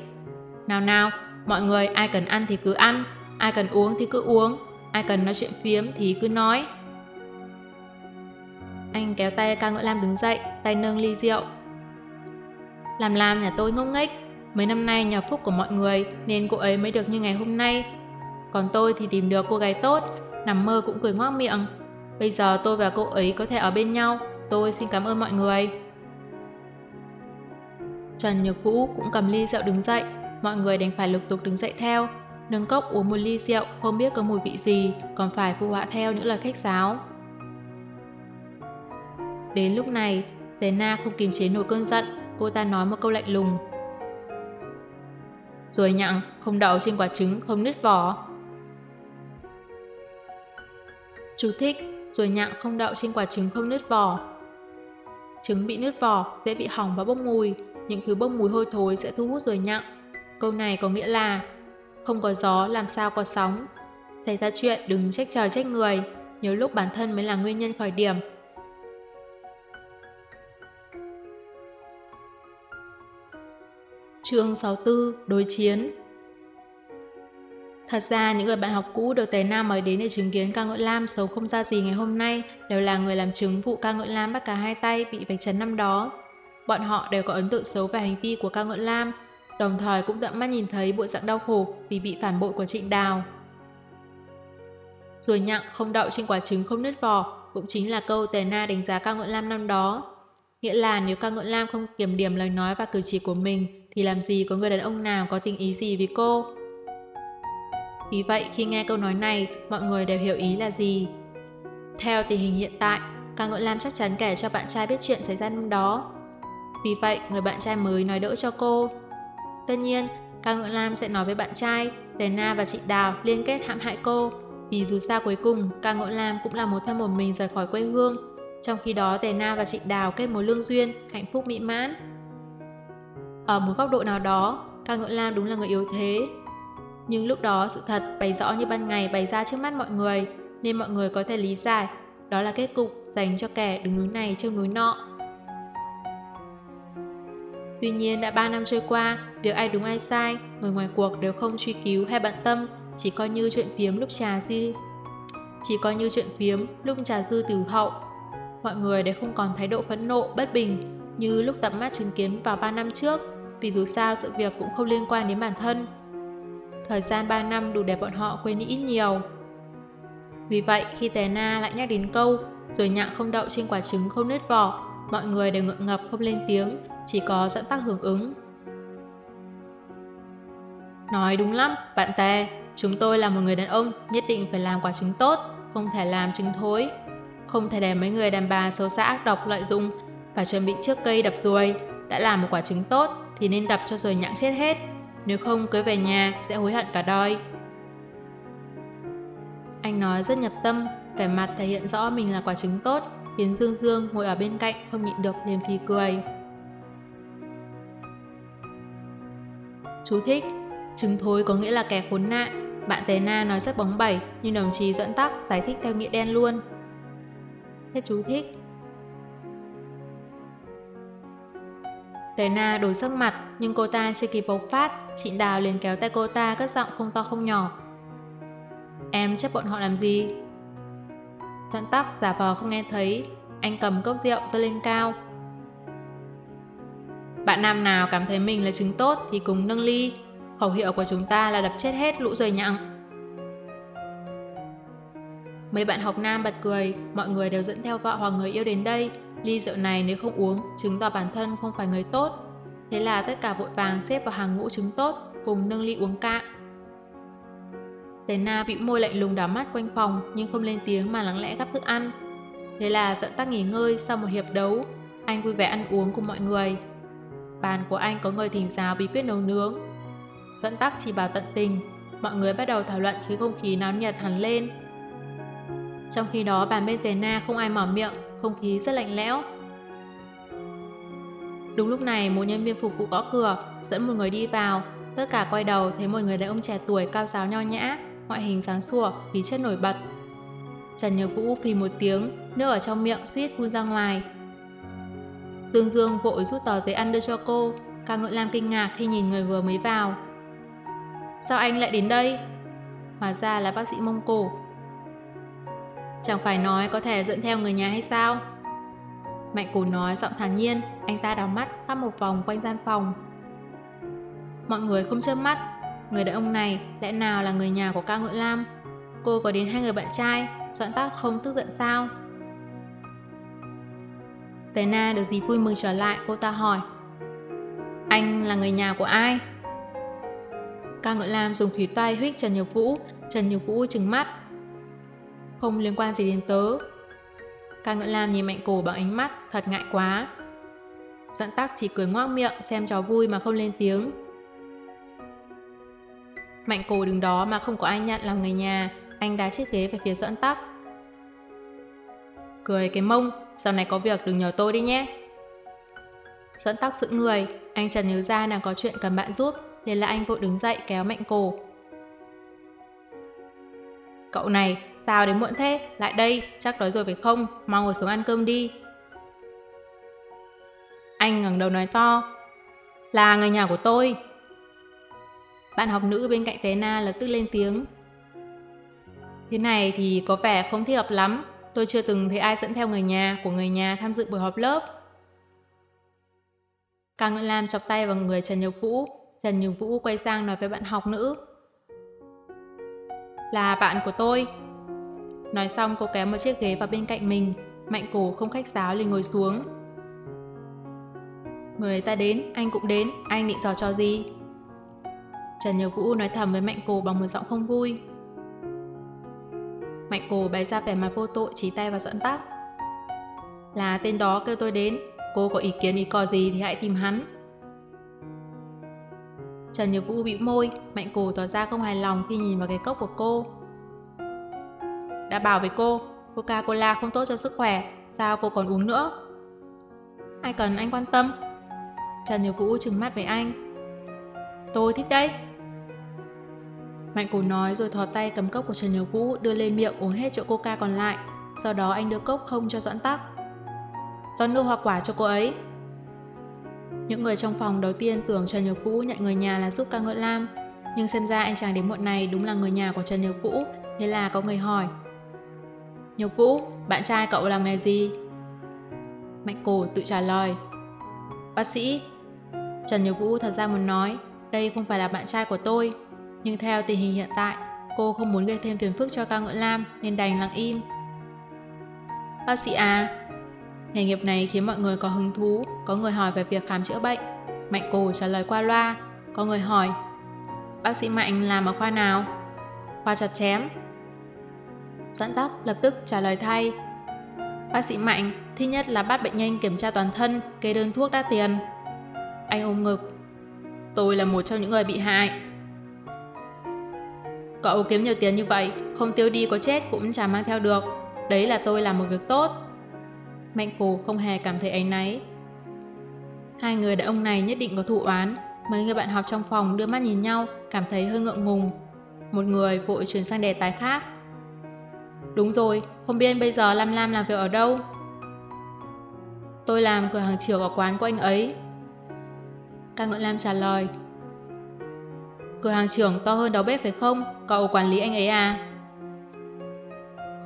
[SPEAKER 1] Nào nào, mọi người ai cần ăn thì cứ ăn, ai cần uống thì cứ uống, ai cần nói chuyện phiếm thì cứ nói. Anh kéo tay ca ngợi Lam đứng dậy, tay nâng ly rượu. Làm làm nhà tôi ngốc nghếch, mấy năm nay nhờ phúc của mọi người nên cô ấy mới được như ngày hôm nay. Còn tôi thì tìm được cô gái tốt, nằm mơ cũng cười ngoác miệng. Bây giờ tôi và cô ấy có thể ở bên nhau, tôi xin cảm ơn mọi người. Trần Nhược Vũ cũng cầm ly rượu đứng dậy, mọi người đành phải lục tục đứng dậy theo. Nâng cốc uống một ly rượu không biết có mùi vị gì, còn phải phụ họa theo những lời khách sáo. Đến lúc này, Tế Na không kìm chế nổi cơn giận, cô ta nói một câu lạnh lùng. Rồi nhặng, không đậu trên quả trứng, không nứt vỏ. Chú thích, rồi nhặng không đậu trên quả trứng không nứt vỏ. Trứng bị nứt vỏ, dễ bị hỏng và bốc mùi, những thứ bốc mùi hôi thối sẽ thu hút rồi nhặng. Câu này có nghĩa là không có gió làm sao có sóng. Xảy ra chuyện đừng trách trời trách người, nhiều lúc bản thân mới là nguyên nhân khởi điểm. Chương 64 Đối chiến Thật ra những người bạn học cũ được Tề Nam mời đến để chứng kiến ca ngợi Lam xấu không ra gì ngày hôm nay đều là người làm chứng vụ ca ngợi Lam bắt cả hai tay bị vạch trần năm đó. Bọn họ đều có ấn tượng xấu về hành vi của ca ngợi Lam, đồng thời cũng tận mắt nhìn thấy bộ dạng đau khổ vì bị phản bội của Trịnh Đào. Rồi nhặng không đậu trên quả trứng không nứt vỏ cũng chính là câu Tề Na đánh giá ca ngợi Lam năm đó. Nghĩa là nếu ca ngợi Lam không kiểm điểm lời nói và cử chỉ của mình thì làm gì có người đàn ông nào có tình ý gì với cô. Vì vậy khi nghe câu nói này, mọi người đều hiểu ý là gì. Theo tình hình hiện tại, ca ngợi Lam chắc chắn kể cho bạn trai biết chuyện xảy ra năm đó. Vì vậy, người bạn trai mới nói đỡ cho cô. Tất nhiên, ca ngợi Lam sẽ nói với bạn trai, Tề Na và chị Đào liên kết hãm hại cô. Vì dù sao cuối cùng, ca ngợi Lam cũng là một thân một mình rời khỏi quê hương. Trong khi đó, Tề Na và chị Đào kết mối lương duyên, hạnh phúc mỹ mãn. Ở một góc độ nào đó, ca ngợi Lam đúng là người yếu thế. Nhưng lúc đó sự thật bày rõ như ban ngày bày ra trước mắt mọi người, nên mọi người có thể lý giải đó là kết cục dành cho kẻ đứng núi này trông núi nọ. Tuy nhiên đã 3 năm trôi qua, việc ai đúng ai sai, người ngoài cuộc đều không truy cứu hay bận tâm, chỉ coi như chuyện phiếm lúc trà dư. Chỉ coi như chuyện phiếm lúc trà dư từ hậu. Mọi người đều không còn thái độ phẫn nộ, bất bình như lúc tận mắt chứng kiến vào 3 năm trước, vì dù sao sự việc cũng không liên quan đến bản thân. Thời gian 3 năm đủ để bọn họ quên đi ít nhiều. Vì vậy, khi Tè Na lại nhắc đến câu rồi nhặng không đậu trên quả trứng không nứt vỏ. Mọi người đều ngượng ngập không lên tiếng, chỉ có dẫn tắc hưởng ứng. Nói đúng lắm, bạn tè, chúng tôi là một người đàn ông, nhất định phải làm quả trứng tốt, không thể làm trứng thối. Không thể để mấy người đàn bà xấu xa ác độc lợi dụng, phải chuẩn bị trước cây đập ruồi. Đã làm một quả trứng tốt thì nên đập cho rồi nhặng chết hết, nếu không cưới về nhà sẽ hối hận cả đời. Anh nói rất nhập tâm, vẻ mặt thể hiện rõ mình là quả trứng tốt, khiến Dương Dương ngồi ở bên cạnh không nhịn được liền phì cười. Chú thích, trứng thối có nghĩa là kẻ khốn nạn. Bạn Tế Na nói rất bóng bẩy, nhưng đồng chí dẫn tắc giải thích theo nghĩa đen luôn. Hết chú thích. Tế Na đổi sắc mặt, nhưng cô ta chưa kịp bộc phát, chị Đào liền kéo tay cô ta cất giọng không to không nhỏ. Em chấp bọn họ làm gì? Doãn tắc giả vờ không nghe thấy, anh cầm cốc rượu giơ lên cao. Bạn nam nào cảm thấy mình là trứng tốt thì cùng nâng ly. Khẩu hiệu của chúng ta là đập chết hết lũ rời nhặng. Mấy bạn học nam bật cười, mọi người đều dẫn theo vợ hoặc người yêu đến đây. Ly rượu này nếu không uống, chứng tỏ bản thân không phải người tốt. Thế là tất cả vội vàng xếp vào hàng ngũ trứng tốt, cùng nâng ly uống cạn. Tế Na bị môi lạnh lùng đảo mắt quanh phòng nhưng không lên tiếng mà lắng lẽ gắp thức ăn. Thế là dẫn tắc nghỉ ngơi sau một hiệp đấu, anh vui vẻ ăn uống cùng mọi người. Bàn của anh có người thỉnh giáo bí quyết nấu nướng. Dẫn tắc chỉ bảo tận tình, mọi người bắt đầu thảo luận khi không khí náo nhiệt hẳn lên. Trong khi đó bàn bên Tế Na không ai mở miệng, không khí rất lạnh lẽo. Đúng lúc này một nhân viên phục vụ gõ cửa, dẫn một người đi vào, tất cả quay đầu thấy một người đàn ông trẻ tuổi cao giáo nho nhã, ngoại hình sáng sủa, khí chất nổi bật. Trần Nhược Vũ phì một tiếng, nước ở trong miệng suýt phun ra ngoài. Dương Dương vội rút tờ giấy ăn đưa cho cô, Cao Ngự Lam kinh ngạc khi nhìn người vừa mới vào. Sao anh lại đến đây? Hóa ra là bác sĩ Mông Cổ. Chẳng phải nói có thể dẫn theo người nhà hay sao? Mạnh Cổ nói giọng thản nhiên, anh ta đào mắt khắp một vòng quanh gian phòng. Mọi người không chớp mắt, Người đàn ông này lẽ nào là người nhà của Cao Ngự Lam? Cô có đến hai người bạn trai, Doãn Tắc không tức giận sao? Tế Na được gì vui mừng trở lại, cô ta hỏi. Anh là người nhà của ai? Cao Ngự Lam dùng thủy tay huyết Trần Nhược Vũ, Trần Nhược Vũ trừng mắt. Không liên quan gì đến tớ. Cao Ngưỡng Lam nhìn mạnh cổ bằng ánh mắt, thật ngại quá. Doãn Tắc chỉ cười ngoác miệng xem cháu vui mà không lên tiếng. Mạnh cổ đứng đó mà không có ai nhận làm người nhà, anh đá chiếc ghế về phía doãn tắc. Cười cái mông, sau này có việc đừng nhờ tôi đi nhé. Doãn tắc sự người, anh Trần nhớ ra nàng có chuyện cần bạn giúp, nên là anh vội đứng dậy kéo mạnh cổ. Cậu này, sao đến muộn thế? Lại đây, chắc đói rồi phải không? Mau ngồi xuống ăn cơm đi. Anh ngẩng đầu nói to. Là người nhà của tôi. Bạn học nữ bên cạnh Tế Na lập tức lên tiếng. Thế này thì có vẻ không thích hợp lắm. Tôi chưa từng thấy ai dẫn theo người nhà của người nhà tham dự buổi họp lớp. Càng Nguyễn Lam chọc tay vào người Trần Nhược Vũ. Trần Nhược Vũ quay sang nói với bạn học nữ. Là bạn của tôi. Nói xong cô kéo một chiếc ghế vào bên cạnh mình. Mạnh cổ không khách sáo liền ngồi xuống. Người ta đến, anh cũng đến, anh định dò cho gì? Trần Nhược Vũ nói thầm với Mạnh Cổ bằng một giọng không vui. Mạnh Cổ bày ra vẻ mặt vô tội chỉ tay vào dẫn tóc. Là tên đó kêu tôi đến, cô có ý kiến ý cò gì thì hãy tìm hắn. Trần Nhược Vũ bị môi, Mạnh Cổ tỏ ra không hài lòng khi nhìn vào cái cốc của cô. Đã bảo với cô, Coca-Cola không tốt cho sức khỏe, sao cô còn uống nữa? Ai cần anh quan tâm? Trần Nhiều Vũ trừng mắt với anh. Tôi thích đấy. Mạnh cổ nói rồi thò tay cầm cốc của Trần Nhiều Vũ đưa lên miệng uống hết chỗ coca còn lại. Sau đó anh đưa cốc không cho Doãn Tắc. Doãn đưa hoa quả cho cô ấy. Những người trong phòng đầu tiên tưởng Trần Nhược Vũ nhận người nhà là giúp ca ngợi Lam. Nhưng xem ra anh chàng đến muộn này đúng là người nhà của Trần Nhược Vũ, thế là có người hỏi. Nhược Vũ, bạn trai cậu làm nghề gì? Mạnh cổ tự trả lời. Bác sĩ. Trần Nhược Vũ thật ra muốn nói, đây không phải là bạn trai của tôi, nhưng theo tình hình hiện tại, cô không muốn gây thêm phiền phức cho Cao Ngưỡng Lam nên đành lặng im. Bác sĩ à? Nghề nghiệp này khiến mọi người có hứng thú, có người hỏi về việc khám chữa bệnh. Mạnh cổ trả lời qua loa, có người hỏi, bác sĩ Mạnh làm ở khoa nào? Khoa chặt chém. Dẫn tóc lập tức trả lời thay. Bác sĩ Mạnh thứ nhất là bắt bệnh nhân kiểm tra toàn thân, kê đơn thuốc đắt tiền. Anh ôm ngực. Tôi là một trong những người bị hại. Cậu kiếm nhiều tiền như vậy, không tiêu đi có chết cũng chả mang theo được. Đấy là tôi làm một việc tốt. Mạnh cổ không hề cảm thấy áy náy. Hai người đàn ông này nhất định có thủ oán. Mấy người bạn học trong phòng đưa mắt nhìn nhau, cảm thấy hơi ngượng ngùng. Một người vội chuyển sang đề tài khác. Đúng rồi, không biết bây giờ Lam Lam làm việc ở đâu? Tôi làm cửa hàng trưởng ở quán của anh ấy. Ca Ngợi Lam trả lời. Cửa hàng trưởng to hơn đầu bếp phải không? Cậu quản lý anh ấy à?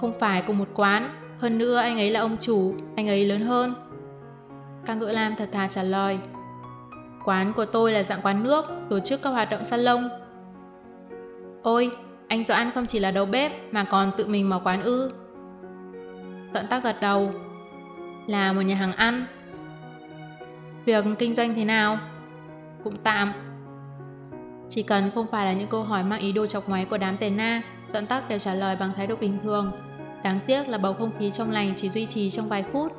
[SPEAKER 1] Không phải cùng một quán, hơn nữa anh ấy là ông chủ, anh ấy lớn hơn. Ca Ngựa Lam thật thà trả lời. Quán của tôi là dạng quán nước, tổ chức các hoạt động salon. Ôi, anh Doãn không chỉ là đầu bếp mà còn tự mình mở quán ư. Doãn tắc gật đầu. Là một nhà hàng ăn. Việc kinh doanh thế nào? Cũng tạm. Chỉ cần không phải là những câu hỏi mang ý đồ chọc ngoáy của đám tề na, Doãn tắc đều trả lời bằng thái độ bình thường. Đáng tiếc là bầu không khí trong lành chỉ duy trì trong vài phút.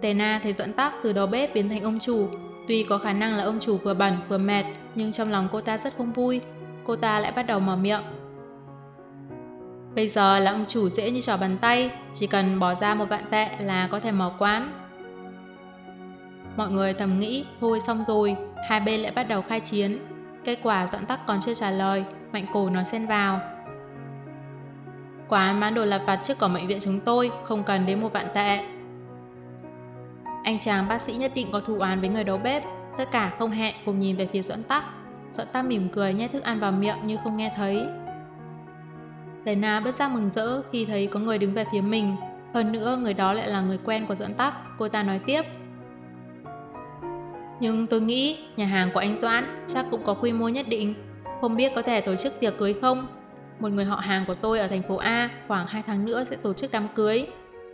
[SPEAKER 1] Tề Na thấy Doãn Tắc từ đầu bếp biến thành ông chủ. Tuy có khả năng là ông chủ vừa bẩn vừa mệt, nhưng trong lòng cô ta rất không vui. Cô ta lại bắt đầu mở miệng. Bây giờ là ông chủ dễ như trò bàn tay, chỉ cần bỏ ra một vạn tệ là có thể mở quán. Mọi người thầm nghĩ, thôi xong rồi, hai bên lại bắt đầu khai chiến. Kết quả Doãn Tắc còn chưa trả lời, Mạnh Cổ nói xen vào. Quán bán đồ lặt vặt trước cổng bệnh viện chúng tôi, không cần đến một vạn tệ. Anh chàng bác sĩ nhất định có thù oán với người đầu bếp, tất cả không hẹn cùng nhìn về phía Doãn Tắc. Doãn ta mỉm cười nhét thức ăn vào miệng như không nghe thấy. Lê Na bất giác mừng rỡ khi thấy có người đứng về phía mình, hơn nữa người đó lại là người quen của Doãn Tắc, cô ta nói tiếp. Nhưng tôi nghĩ nhà hàng của anh Doãn chắc cũng có quy mô nhất định, không biết có thể tổ chức tiệc cưới không? Một người họ hàng của tôi ở thành phố A khoảng 2 tháng nữa sẽ tổ chức đám cưới.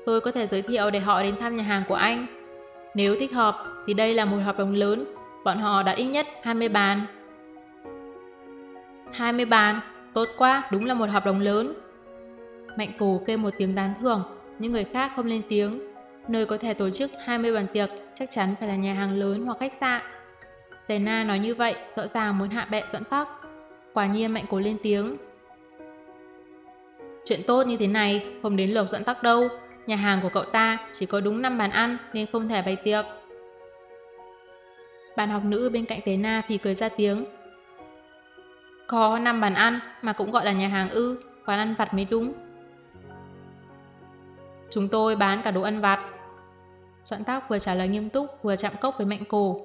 [SPEAKER 1] Tôi có thể giới thiệu để họ đến thăm nhà hàng của anh. Nếu thích hợp thì đây là một hợp đồng lớn, bọn họ đã ít nhất 20 bàn. 20 bàn, tốt quá, đúng là một hợp đồng lớn. Mạnh cổ kêu một tiếng tán thưởng, những người khác không lên tiếng. Nơi có thể tổ chức 20 bàn tiệc chắc chắn phải là nhà hàng lớn hoặc khách sạn. Tề Na nói như vậy, rõ ràng muốn hạ bệ dẫn tóc. Quả nhiên mạnh cổ lên tiếng. Chuyện tốt như thế này không đến lượt dẫn tắc đâu, nhà hàng của cậu ta chỉ có đúng 5 bàn ăn nên không thể bày tiệc. Bạn học nữ bên cạnh Tế Na thì cười ra tiếng. Có 5 bàn ăn mà cũng gọi là nhà hàng ư, quán ăn vặt mới đúng. Chúng tôi bán cả đồ ăn vặt. Soạn tác vừa trả lời nghiêm túc vừa chạm cốc với mạnh cổ.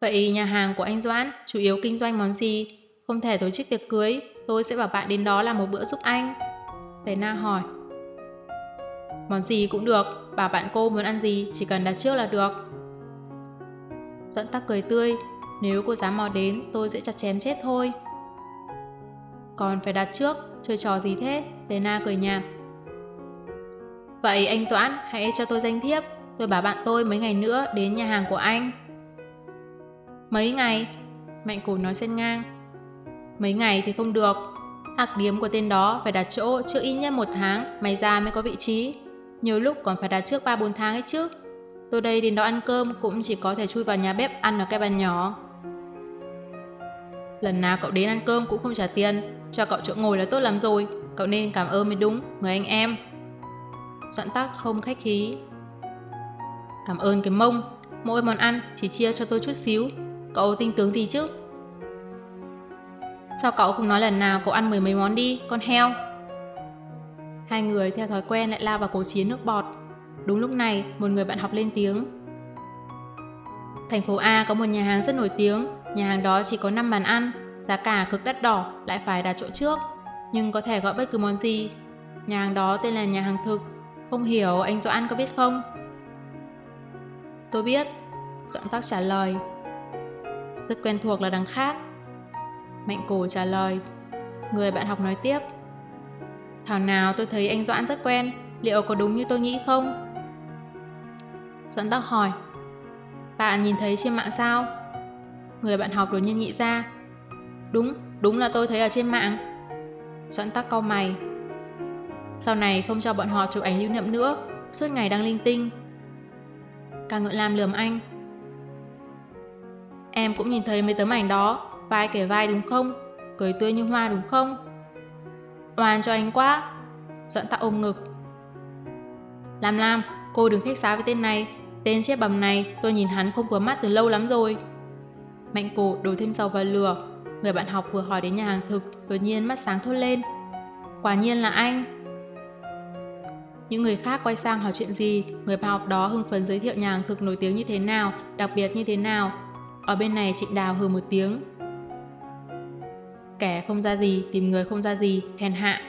[SPEAKER 1] Vậy nhà hàng của anh Doãn chủ yếu kinh doanh món gì? Không thể tổ chức tiệc cưới, tôi sẽ bảo bạn đến đó làm một bữa giúp anh. Tề Na hỏi. Món gì cũng được, bảo bạn cô muốn ăn gì, chỉ cần đặt trước là được. Doãn tắc cười tươi, nếu cô dám mò đến, tôi sẽ chặt chém chết thôi. Còn phải đặt trước, chơi trò gì thế? Tề Na cười nhạt. Vậy anh Doãn, hãy cho tôi danh thiếp, tôi bảo bạn tôi mấy ngày nữa đến nhà hàng của anh. Mấy ngày? Mạnh cổ nói xen ngang. Mấy ngày thì không được. Hạc điếm của tên đó phải đặt chỗ trước ít nhất một tháng, mày ra mới có vị trí. Nhiều lúc còn phải đặt trước 3-4 tháng ấy chứ. Tôi đây đến đó ăn cơm cũng chỉ có thể chui vào nhà bếp ăn ở cái bàn nhỏ. Lần nào cậu đến ăn cơm cũng không trả tiền, cho cậu chỗ ngồi là tốt lắm rồi, cậu nên cảm ơn mới đúng, người anh em. Doãn tắc không khách khí. Cảm ơn cái mông, mỗi món ăn chỉ chia cho tôi chút xíu, cậu tinh tướng gì chứ? Sao cậu không nói lần nào cậu ăn mười mấy món đi, con heo? Hai người theo thói quen lại lao vào cuộc chiến nước bọt. Đúng lúc này, một người bạn học lên tiếng. Thành phố A có một nhà hàng rất nổi tiếng, nhà hàng đó chỉ có 5 bàn ăn, giá cả cực đắt đỏ, lại phải đặt chỗ trước, nhưng có thể gọi bất cứ món gì. Nhà hàng đó tên là nhà hàng thực, không hiểu anh Doãn có biết không? Tôi biết, Doãn Tắc trả lời. Rất quen thuộc là đằng khác, Mạnh cổ trả lời. Người bạn học nói tiếp. Thảo nào tôi thấy anh Doãn rất quen, liệu có đúng như tôi nghĩ không? Doãn tắc hỏi. Bạn nhìn thấy trên mạng sao? Người bạn học đột nhiên nghĩ ra. Đúng, đúng là tôi thấy ở trên mạng. Doãn tắc cau mày. Sau này không cho bọn họ chụp ảnh lưu niệm nữa, suốt ngày đang linh tinh. Càng ngợi làm lườm anh. Em cũng nhìn thấy mấy tấm ảnh đó, vai kể vai đúng không? Cười tươi như hoa đúng không? Oan cho anh quá. Doãn tắc ôm ngực. Lam Lam, cô đừng khách sáo với tên này. Tên chết bầm này, tôi nhìn hắn không vừa mắt từ lâu lắm rồi. Mạnh cổ đổ thêm dầu vào lửa. Người bạn học vừa hỏi đến nhà hàng thực, đột nhiên mắt sáng thốt lên. Quả nhiên là anh. Những người khác quay sang hỏi chuyện gì, người bạn học đó hưng phấn giới thiệu nhà hàng thực nổi tiếng như thế nào, đặc biệt như thế nào. Ở bên này Trịnh Đào hừ một tiếng. Kẻ không ra gì, tìm người không ra gì, hèn hạ.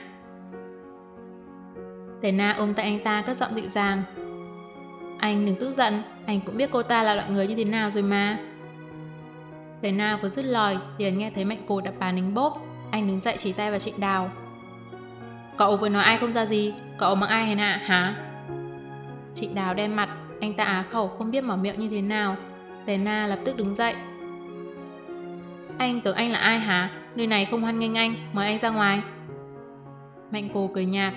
[SPEAKER 1] Tề Na ôm tay anh ta cất giọng dịu dàng. Anh đừng tức giận, anh cũng biết cô ta là loại người như thế nào rồi mà. Tề Na vừa dứt lời, liền nghe thấy mạnh cô đập bàn đánh bốp. Anh đứng dậy chỉ tay vào trịnh đào. Cậu vừa nói ai không ra gì, cậu mắng ai hèn ạ, hả? Trịnh đào đen mặt, anh ta á khẩu không biết mở miệng như thế nào. Tề Na lập tức đứng dậy. Anh tưởng anh là ai hả? Nơi này không hoan nghênh anh, mời anh ra ngoài. Mạnh cô cười nhạt,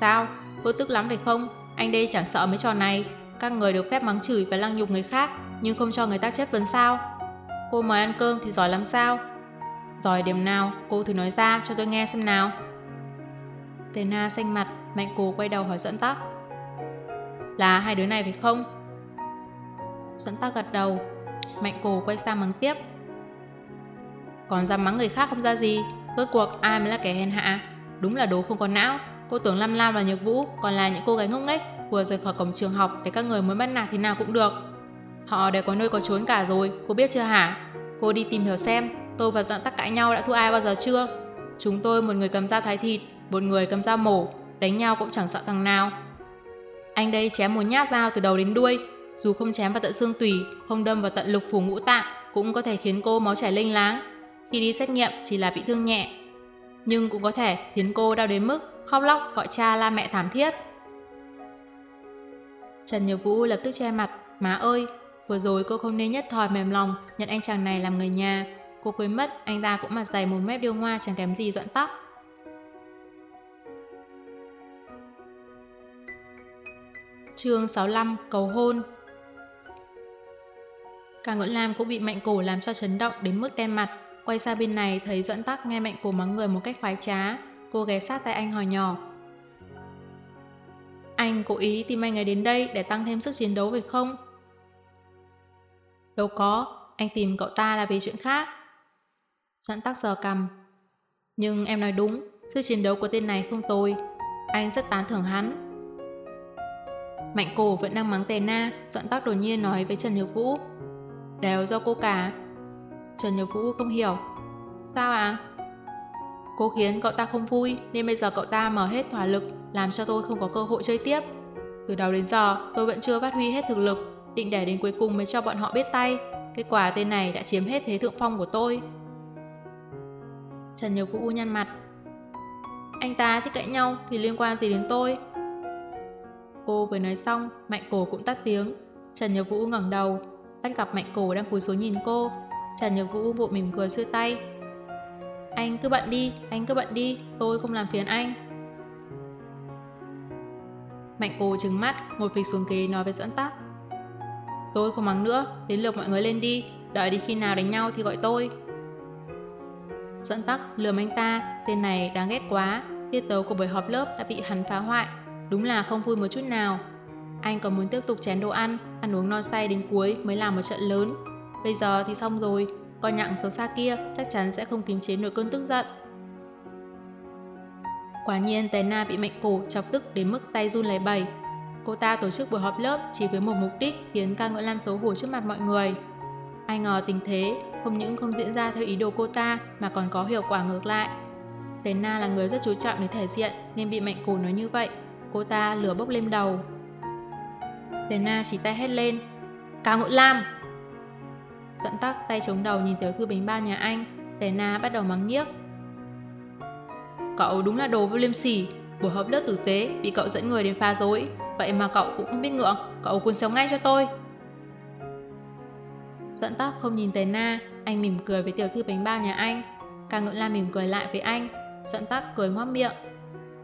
[SPEAKER 1] Sao? Vô tức lắm phải không? Anh đây chẳng sợ mấy trò này. Các người được phép mắng chửi và lăng nhục người khác, nhưng không cho người ta chất vấn sao? Cô mời ăn cơm thì giỏi lắm sao? Giỏi điểm nào, cô thử nói ra cho tôi nghe xem nào. Tề Na xanh mặt, mạnh cù quay đầu hỏi Duẫn Tắc. Là hai đứa này phải không? Duẫn Tắc gật đầu, mạnh cù quay sang mắng tiếp. Còn dám mắng người khác không ra gì, rốt cuộc ai mới là kẻ hèn hạ, đúng là đồ không có não. Cô tưởng Lam Lam và Nhược Vũ còn là những cô gái ngốc nghếch vừa rời khỏi cổng trường học để các người muốn bắt nạt thì nào cũng được. Họ đều có nơi có trốn cả rồi, cô biết chưa hả? Cô đi tìm hiểu xem, tôi và dọn Tắc cãi nhau đã thua ai bao giờ chưa? Chúng tôi một người cầm dao thái thịt, một người cầm dao mổ, đánh nhau cũng chẳng sợ thằng nào. Anh đây chém một nhát dao từ đầu đến đuôi, dù không chém vào tận xương tủy, không đâm vào tận lục phủ ngũ tạng, cũng có thể khiến cô máu chảy linh láng. Khi đi xét nghiệm chỉ là bị thương nhẹ, nhưng cũng có thể khiến cô đau đến mức khóc lóc gọi cha la mẹ thảm thiết. Trần Nhược Vũ lập tức che mặt, má ơi, vừa rồi cô không nên nhất thòi mềm lòng nhận anh chàng này làm người nhà. Cô quên mất anh ta cũng mặt dày một mép điêu ngoa chẳng kém gì dọn tóc. chương 65 Cầu hôn Cả Ngưỡng Lam cũng bị mạnh cổ làm cho chấn động đến mức đen mặt. Quay sang bên này thấy dẫn tắc nghe mạnh cổ mắng người một cách khoái trá, Cô ghé sát tay anh hỏi nhỏ. Anh cố ý tìm anh ấy đến đây để tăng thêm sức chiến đấu phải không? Đâu có, anh tìm cậu ta là vì chuyện khác. Doãn tắc sờ cầm. Nhưng em nói đúng, sức chiến đấu của tên này không tồi. Anh rất tán thưởng hắn. Mạnh cổ vẫn đang mắng tề na, Doãn tắc đột nhiên nói với Trần Nhược Vũ. Đều do cô cả. Trần Nhược Vũ không hiểu. Sao à? Cô khiến cậu ta không vui nên bây giờ cậu ta mở hết hỏa lực làm cho tôi không có cơ hội chơi tiếp. Từ đầu đến giờ tôi vẫn chưa phát huy hết thực lực, định để đến cuối cùng mới cho bọn họ biết tay. Kết quả tên này đã chiếm hết thế thượng phong của tôi. Trần Nhiều Vũ nhăn mặt. Anh ta thích cãi nhau thì liên quan gì đến tôi? Cô vừa nói xong, Mạnh Cổ cũng tắt tiếng. Trần Nhược Vũ ngẩng đầu, bắt gặp Mạnh Cổ đang cúi xuống nhìn cô. Trần Nhược Vũ vội mỉm cười xuôi tay, anh cứ bận đi, anh cứ bận đi, tôi không làm phiền anh. Mạnh Cổ trừng mắt, ngồi phịch xuống ghế nói với dẫn tắc. Tôi không mắng nữa, đến lượt mọi người lên đi, đợi đi khi nào đánh nhau thì gọi tôi. Dẫn tắc lườm anh ta, tên này đáng ghét quá, tiết tấu của buổi họp lớp đã bị hắn phá hoại, đúng là không vui một chút nào. Anh còn muốn tiếp tục chén đồ ăn, ăn uống no say đến cuối mới làm một trận lớn. Bây giờ thì xong rồi, con nhặng xấu xa kia chắc chắn sẽ không kiềm chế nổi cơn tức giận. Quả nhiên tài Na bị mệnh cổ chọc tức đến mức tay run lấy bẩy. Cô ta tổ chức buổi họp lớp chỉ với một mục đích khiến ca ngợi Lam xấu hổ trước mặt mọi người. Ai ngờ tình thế không những không diễn ra theo ý đồ cô ta mà còn có hiệu quả ngược lại. Tề Na là người rất chú trọng đến thể diện nên bị mệnh cổ nói như vậy. Cô ta lửa bốc lên đầu. Tề Na chỉ tay hét lên. Cao ngợi Lam! Dọn tắc tay chống đầu nhìn tiểu thư bánh bao nhà anh, Tề Na bắt đầu mắng nhiếc. Cậu đúng là đồ vô liêm sỉ, Buổi họp lớp tử tế bị cậu dẫn người đến phá rối. Vậy mà cậu cũng không biết ngượng, cậu cuốn xéo ngay cho tôi. Dẫn tóc không nhìn tới Na, anh mỉm cười với tiểu thư bánh bao nhà anh. Ca ngưỡng la mỉm cười lại với anh. Dẫn tắc cười ngoác miệng.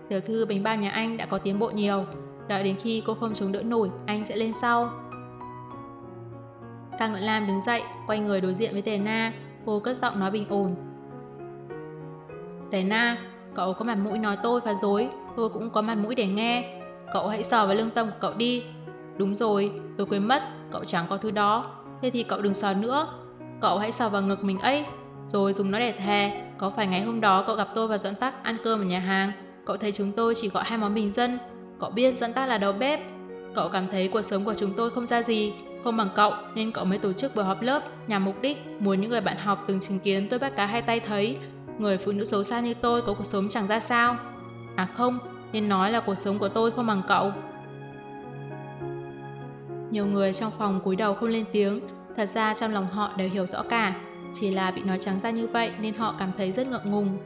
[SPEAKER 1] Tiểu thư bánh bao nhà anh đã có tiến bộ nhiều. Đợi đến khi cô không chống đỡ nổi, anh sẽ lên sau. Ca Ngưỡng Lam đứng dậy, quay người đối diện với Tề Na. Cô cất giọng nói bình ổn. Tề Na, cậu có mặt mũi nói tôi phá dối, tôi cũng có mặt mũi để nghe. Cậu hãy sờ vào lương tâm của cậu đi. Đúng rồi, tôi quên mất, cậu chẳng có thứ đó. Thế thì cậu đừng sờ nữa. Cậu hãy sờ vào ngực mình ấy, rồi dùng nó để thề. Có phải ngày hôm đó cậu gặp tôi và Doãn Tắc ăn cơm ở nhà hàng, cậu thấy chúng tôi chỉ gọi hai món bình dân. Cậu biết Doãn Tắc là đầu bếp. Cậu cảm thấy cuộc sống của chúng tôi không ra gì, không bằng cậu nên cậu mới tổ chức buổi họp lớp nhằm mục đích muốn những người bạn học từng chứng kiến tôi bắt cá hai tay thấy người phụ nữ xấu xa như tôi có cuộc sống chẳng ra sao. À không, nên nói là cuộc sống của tôi không bằng cậu. Nhiều người trong phòng cúi đầu không lên tiếng, thật ra trong lòng họ đều hiểu rõ cả, chỉ là bị nói trắng ra như vậy nên họ cảm thấy rất ngượng ngùng.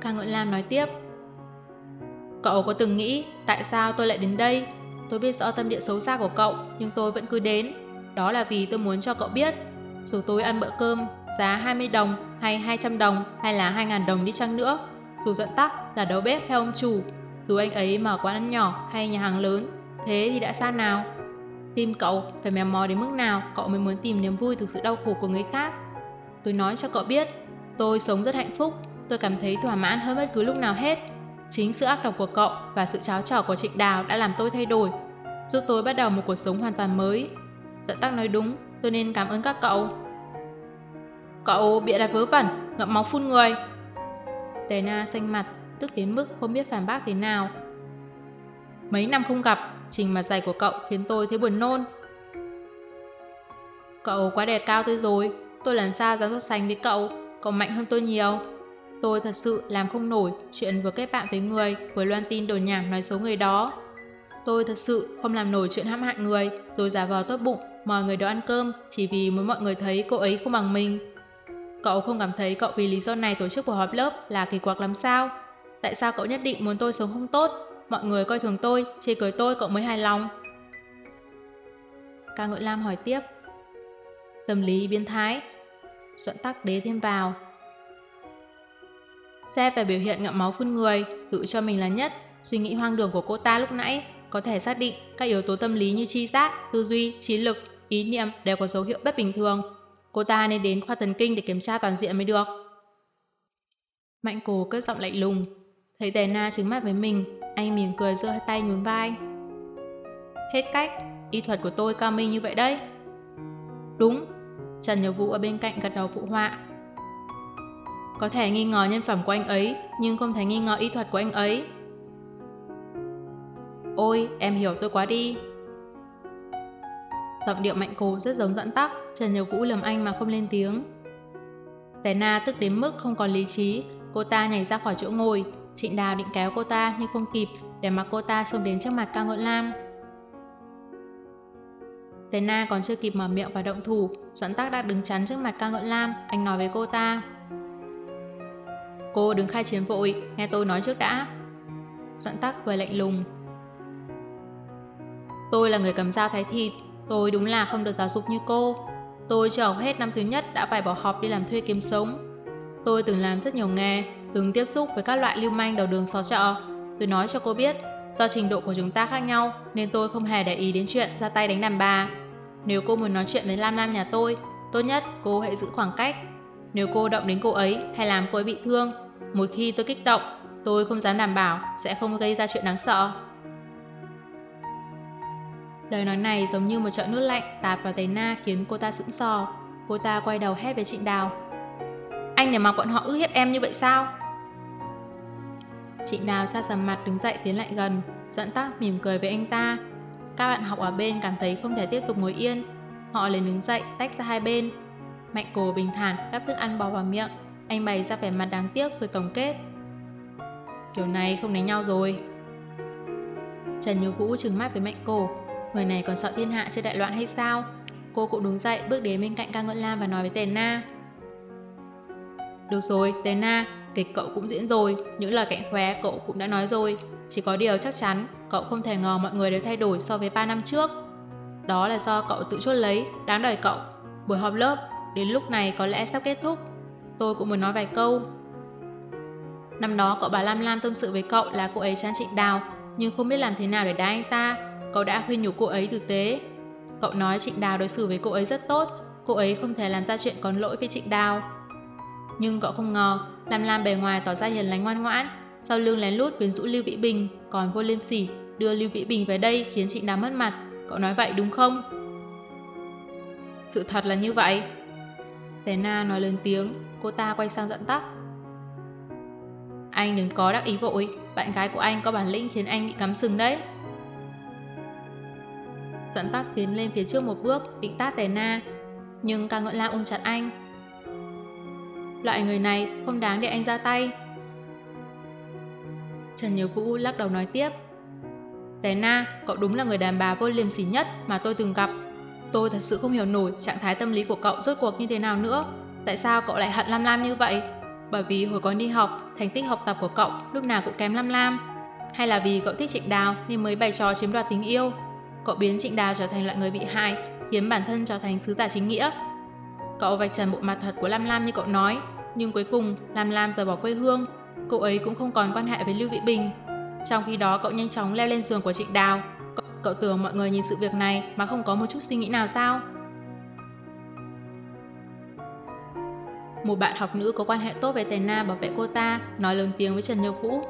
[SPEAKER 1] Ca Ngưỡng Lam nói tiếp, Cậu có từng nghĩ tại sao tôi lại đến đây? Tôi biết rõ tâm địa xấu xa của cậu, nhưng tôi vẫn cứ đến. Đó là vì tôi muốn cho cậu biết, dù tôi ăn bữa cơm giá 20 đồng hay 200 đồng hay là 2.000 đồng đi chăng nữa, dù dẫn tắc là đầu bếp hay ông chủ, dù anh ấy mở quán ăn nhỏ hay nhà hàng lớn, thế thì đã sao nào? Tim cậu phải mèo mò đến mức nào cậu mới muốn tìm niềm vui từ sự đau khổ của người khác? Tôi nói cho cậu biết, tôi sống rất hạnh phúc, tôi cảm thấy thỏa mãn hơn bất cứ lúc nào hết. Chính sự ác độc của cậu và sự cháo trò của Trịnh Đào đã làm tôi thay đổi, giúp tôi bắt đầu một cuộc sống hoàn toàn mới. Dẫn tắc nói đúng, tôi nên cảm ơn các cậu. Cậu bịa đặt vớ vẩn, ngậm máu phun người. Tề Na xanh mặt, tức đến mức không biết phản bác thế nào. Mấy năm không gặp, trình mặt dày của cậu khiến tôi thấy buồn nôn. Cậu quá đề cao tôi rồi, tôi làm sao dám so sánh với cậu, cậu mạnh hơn tôi nhiều. Tôi thật sự làm không nổi chuyện vừa kết bạn với người, vừa loan tin đồn nhảm nói xấu người đó. Tôi thật sự không làm nổi chuyện hãm hại người, rồi giả vờ tốt bụng, mời người đó ăn cơm chỉ vì muốn mọi người thấy cô ấy không bằng mình. Cậu không cảm thấy cậu vì lý do này tổ chức buổi họp lớp là kỳ quặc lắm sao? Tại sao cậu nhất định muốn tôi sống không tốt? Mọi người coi thường tôi, chê cười tôi cậu mới hài lòng. Ca Ngợi Lam hỏi tiếp. Tâm lý biến thái. Xuận tắc đế thêm vào. xe về biểu hiện ngậm máu phun người, tự cho mình là nhất, suy nghĩ hoang đường của cô ta lúc nãy có thể xác định các yếu tố tâm lý như chi giác, tư duy, trí lực, ý niệm đều có dấu hiệu bất bình thường. Cô ta nên đến khoa thần kinh để kiểm tra toàn diện mới được. Mạnh cổ cất giọng lạnh lùng. Thấy Tề Na trứng mắt với mình, anh mỉm cười giơ tay nhún vai. Hết cách, y thuật của tôi cao minh như vậy đấy. Đúng, Trần Nhược Vũ ở bên cạnh gật đầu phụ họa. Có thể nghi ngờ nhân phẩm của anh ấy, nhưng không thể nghi ngờ y thuật của anh ấy. Ôi, em hiểu tôi quá đi. Giọng điệu mạnh cố rất giống dẫn tắc, Trần Nhiều Vũ lầm anh mà không lên tiếng. Tài na tức đến mức không còn lý trí, cô ta nhảy ra khỏi chỗ ngồi, Trịnh Đào định kéo cô ta nhưng không kịp để mặc cô ta xông đến trước mặt Cao Ngưỡng Lam. Tài Na còn chưa kịp mở miệng và động thủ, Doãn Tắc đã đứng chắn trước mặt Cao Ngưỡng Lam, anh nói với cô ta. Cô đừng khai chiến vội, nghe tôi nói trước đã. Doãn Tắc cười lạnh lùng. Tôi là người cầm dao thái thịt, tôi đúng là không được giáo dục như cô. Tôi chưa học hết năm thứ nhất đã phải bỏ học đi làm thuê kiếm sống. Tôi từng làm rất nhiều nghề, từng tiếp xúc với các loại lưu manh đầu đường xó chợ. Tôi nói cho cô biết, do trình độ của chúng ta khác nhau nên tôi không hề để ý đến chuyện ra tay đánh đàn bà. Nếu cô muốn nói chuyện với Lam Lam nhà tôi, tốt nhất cô hãy giữ khoảng cách. Nếu cô động đến cô ấy hay làm cô ấy bị thương, một khi tôi kích động, tôi không dám đảm bảo sẽ không gây ra chuyện đáng sợ. Lời nói này giống như một trận nước lạnh tạt vào tay Na khiến cô ta sững sờ. Cô ta quay đầu hét với Trịnh Đào. Anh để mặc bọn họ ức hiếp em như vậy sao? Trịnh Đào xa sầm mặt đứng dậy tiến lại gần, dẫn tắc mỉm cười với anh ta. Các bạn học ở bên cảm thấy không thể tiếp tục ngồi yên. Họ liền đứng dậy tách ra hai bên. Mạnh cổ bình thản gắp thức ăn bỏ vào miệng. Anh bày ra vẻ mặt đáng tiếc rồi tổng kết. Kiểu này không đánh nhau rồi. Trần Như Vũ trừng mắt với mạnh cổ, Người này còn sợ thiên hạ chơi đại loạn hay sao? Cô cũng đứng dậy bước đến bên cạnh ca ngưỡng lam và nói với Tề Na. Được rồi, Tề Na, kịch cậu cũng diễn rồi, những lời cạnh khóe cậu cũng đã nói rồi. Chỉ có điều chắc chắn, cậu không thể ngờ mọi người đều thay đổi so với 3 năm trước. Đó là do cậu tự chốt lấy, đáng đời cậu. Buổi họp lớp, đến lúc này có lẽ sắp kết thúc. Tôi cũng muốn nói vài câu. Năm đó cậu bà Lam Lam tâm sự với cậu là cô ấy chán trịnh đào, nhưng không biết làm thế nào để đá anh ta. Cậu đã khuyên nhủ cô ấy tử tế. Cậu nói trịnh đào đối xử với cô ấy rất tốt, cô ấy không thể làm ra chuyện có lỗi với trịnh đào. Nhưng cậu không ngờ, Lam Lam bề ngoài tỏ ra hiền lành ngoan ngoãn, sau lưng lén lút quyến rũ Lưu Vĩ Bình, còn vô liêm sỉ đưa Lưu Vĩ Bình về đây khiến trịnh đào mất mặt. Cậu nói vậy đúng không? Sự thật là như vậy. Tề Na nói lớn tiếng, cô ta quay sang giận tắc. Anh đừng có đắc ý vội, bạn gái của anh có bản lĩnh khiến anh bị cắm sừng đấy. Dẫn tắc tiến lên phía trước một bước, định tát Tề Na, nhưng ca ngợi la ôm chặt anh. Loại người này không đáng để anh ra tay. Trần Nhớ Vũ lắc đầu nói tiếp. Tề Na, cậu đúng là người đàn bà vô liêm sỉ nhất mà tôi từng gặp. Tôi thật sự không hiểu nổi trạng thái tâm lý của cậu rốt cuộc như thế nào nữa. Tại sao cậu lại hận Lam Lam như vậy? Bởi vì hồi còn đi học, thành tích học tập của cậu lúc nào cũng kém Lam Lam. Hay là vì cậu thích Trịnh Đào nên mới bày trò chiếm đoạt tình yêu? Cậu biến Trịnh Đào trở thành loại người bị hại, khiến bản thân trở thành sứ giả chính nghĩa. Cậu vạch trần bộ mặt thật của Lam Lam như cậu nói, nhưng cuối cùng Lam Lam rời bỏ quê hương. Cậu ấy cũng không còn quan hệ với Lưu Vị Bình. Trong khi đó cậu nhanh chóng leo lên giường của Trịnh Đào. Cậu, cậu tưởng mọi người nhìn sự việc này mà không có một chút suy nghĩ nào sao? Một bạn học nữ có quan hệ tốt với Tề Na bảo vệ cô ta, nói lớn tiếng với Trần Nhược Vũ.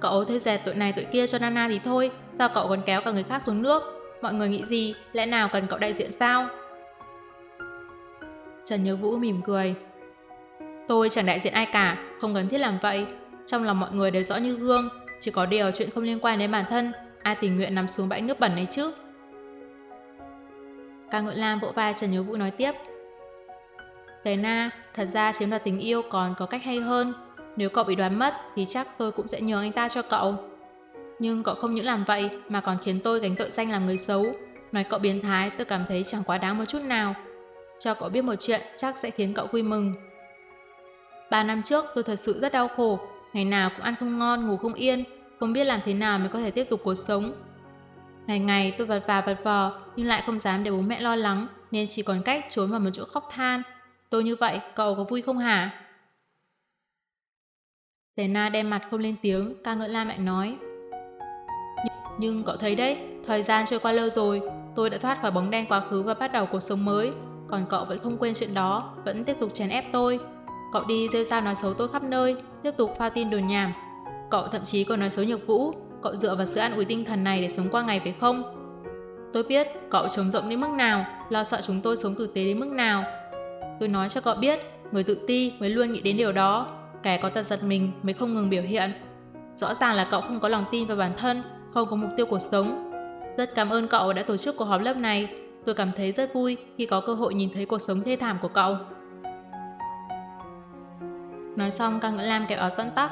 [SPEAKER 1] Cậu thấy dẹt tội này tội kia cho Nana thì thôi, sao cậu còn kéo cả người khác xuống nước? Mọi người nghĩ gì, lẽ nào cần cậu đại diện sao? Trần Nhớ Vũ mỉm cười. Tôi chẳng đại diện ai cả, không cần thiết làm vậy. Trong lòng mọi người đều rõ như gương, chỉ có điều chuyện không liên quan đến bản thân, ai tình nguyện nằm xuống bãi nước bẩn này chứ? Ca Ngự Lam vỗ vai Trần Nhớ Vũ nói tiếp. Tề Na, thật ra chiếm đoạt tình yêu còn có cách hay hơn. Nếu cậu bị đoán mất thì chắc tôi cũng sẽ nhường anh ta cho cậu. Nhưng cậu không những làm vậy mà còn khiến tôi gánh tội danh làm người xấu. Nói cậu biến thái tôi cảm thấy chẳng quá đáng một chút nào. Cho cậu biết một chuyện chắc sẽ khiến cậu vui mừng. Ba năm trước tôi thật sự rất đau khổ. Ngày nào cũng ăn không ngon, ngủ không yên. Không biết làm thế nào mới có thể tiếp tục cuộc sống. Ngày ngày tôi vật vả vật vò nhưng lại không dám để bố mẹ lo lắng nên chỉ còn cách trốn vào một chỗ khóc than Tôi như vậy, cậu có vui không hả? Tề Na đem mặt không lên tiếng, ca ngợi la mạnh nói. Nhưng cậu thấy đấy, thời gian trôi qua lâu rồi, tôi đã thoát khỏi bóng đen quá khứ và bắt đầu cuộc sống mới. Còn cậu vẫn không quên chuyện đó, vẫn tiếp tục chèn ép tôi. Cậu đi rêu sao nói xấu tôi khắp nơi, tiếp tục phao tin đồn nhảm. Cậu thậm chí còn nói xấu nhược vũ, cậu dựa vào sự an ủi tinh thần này để sống qua ngày phải không? Tôi biết cậu trống rộng đến mức nào, lo sợ chúng tôi sống tử tế đến mức nào, Tôi nói cho cậu biết, người tự ti mới luôn nghĩ đến điều đó, kẻ có tật giật mình mới không ngừng biểu hiện. Rõ ràng là cậu không có lòng tin vào bản thân, không có mục tiêu cuộc sống. Rất cảm ơn cậu đã tổ chức cuộc họp lớp này, tôi cảm thấy rất vui khi có cơ hội nhìn thấy cuộc sống thê thảm của cậu. Nói xong Cao Ngữ Lam kẹo áo xoăn tóc.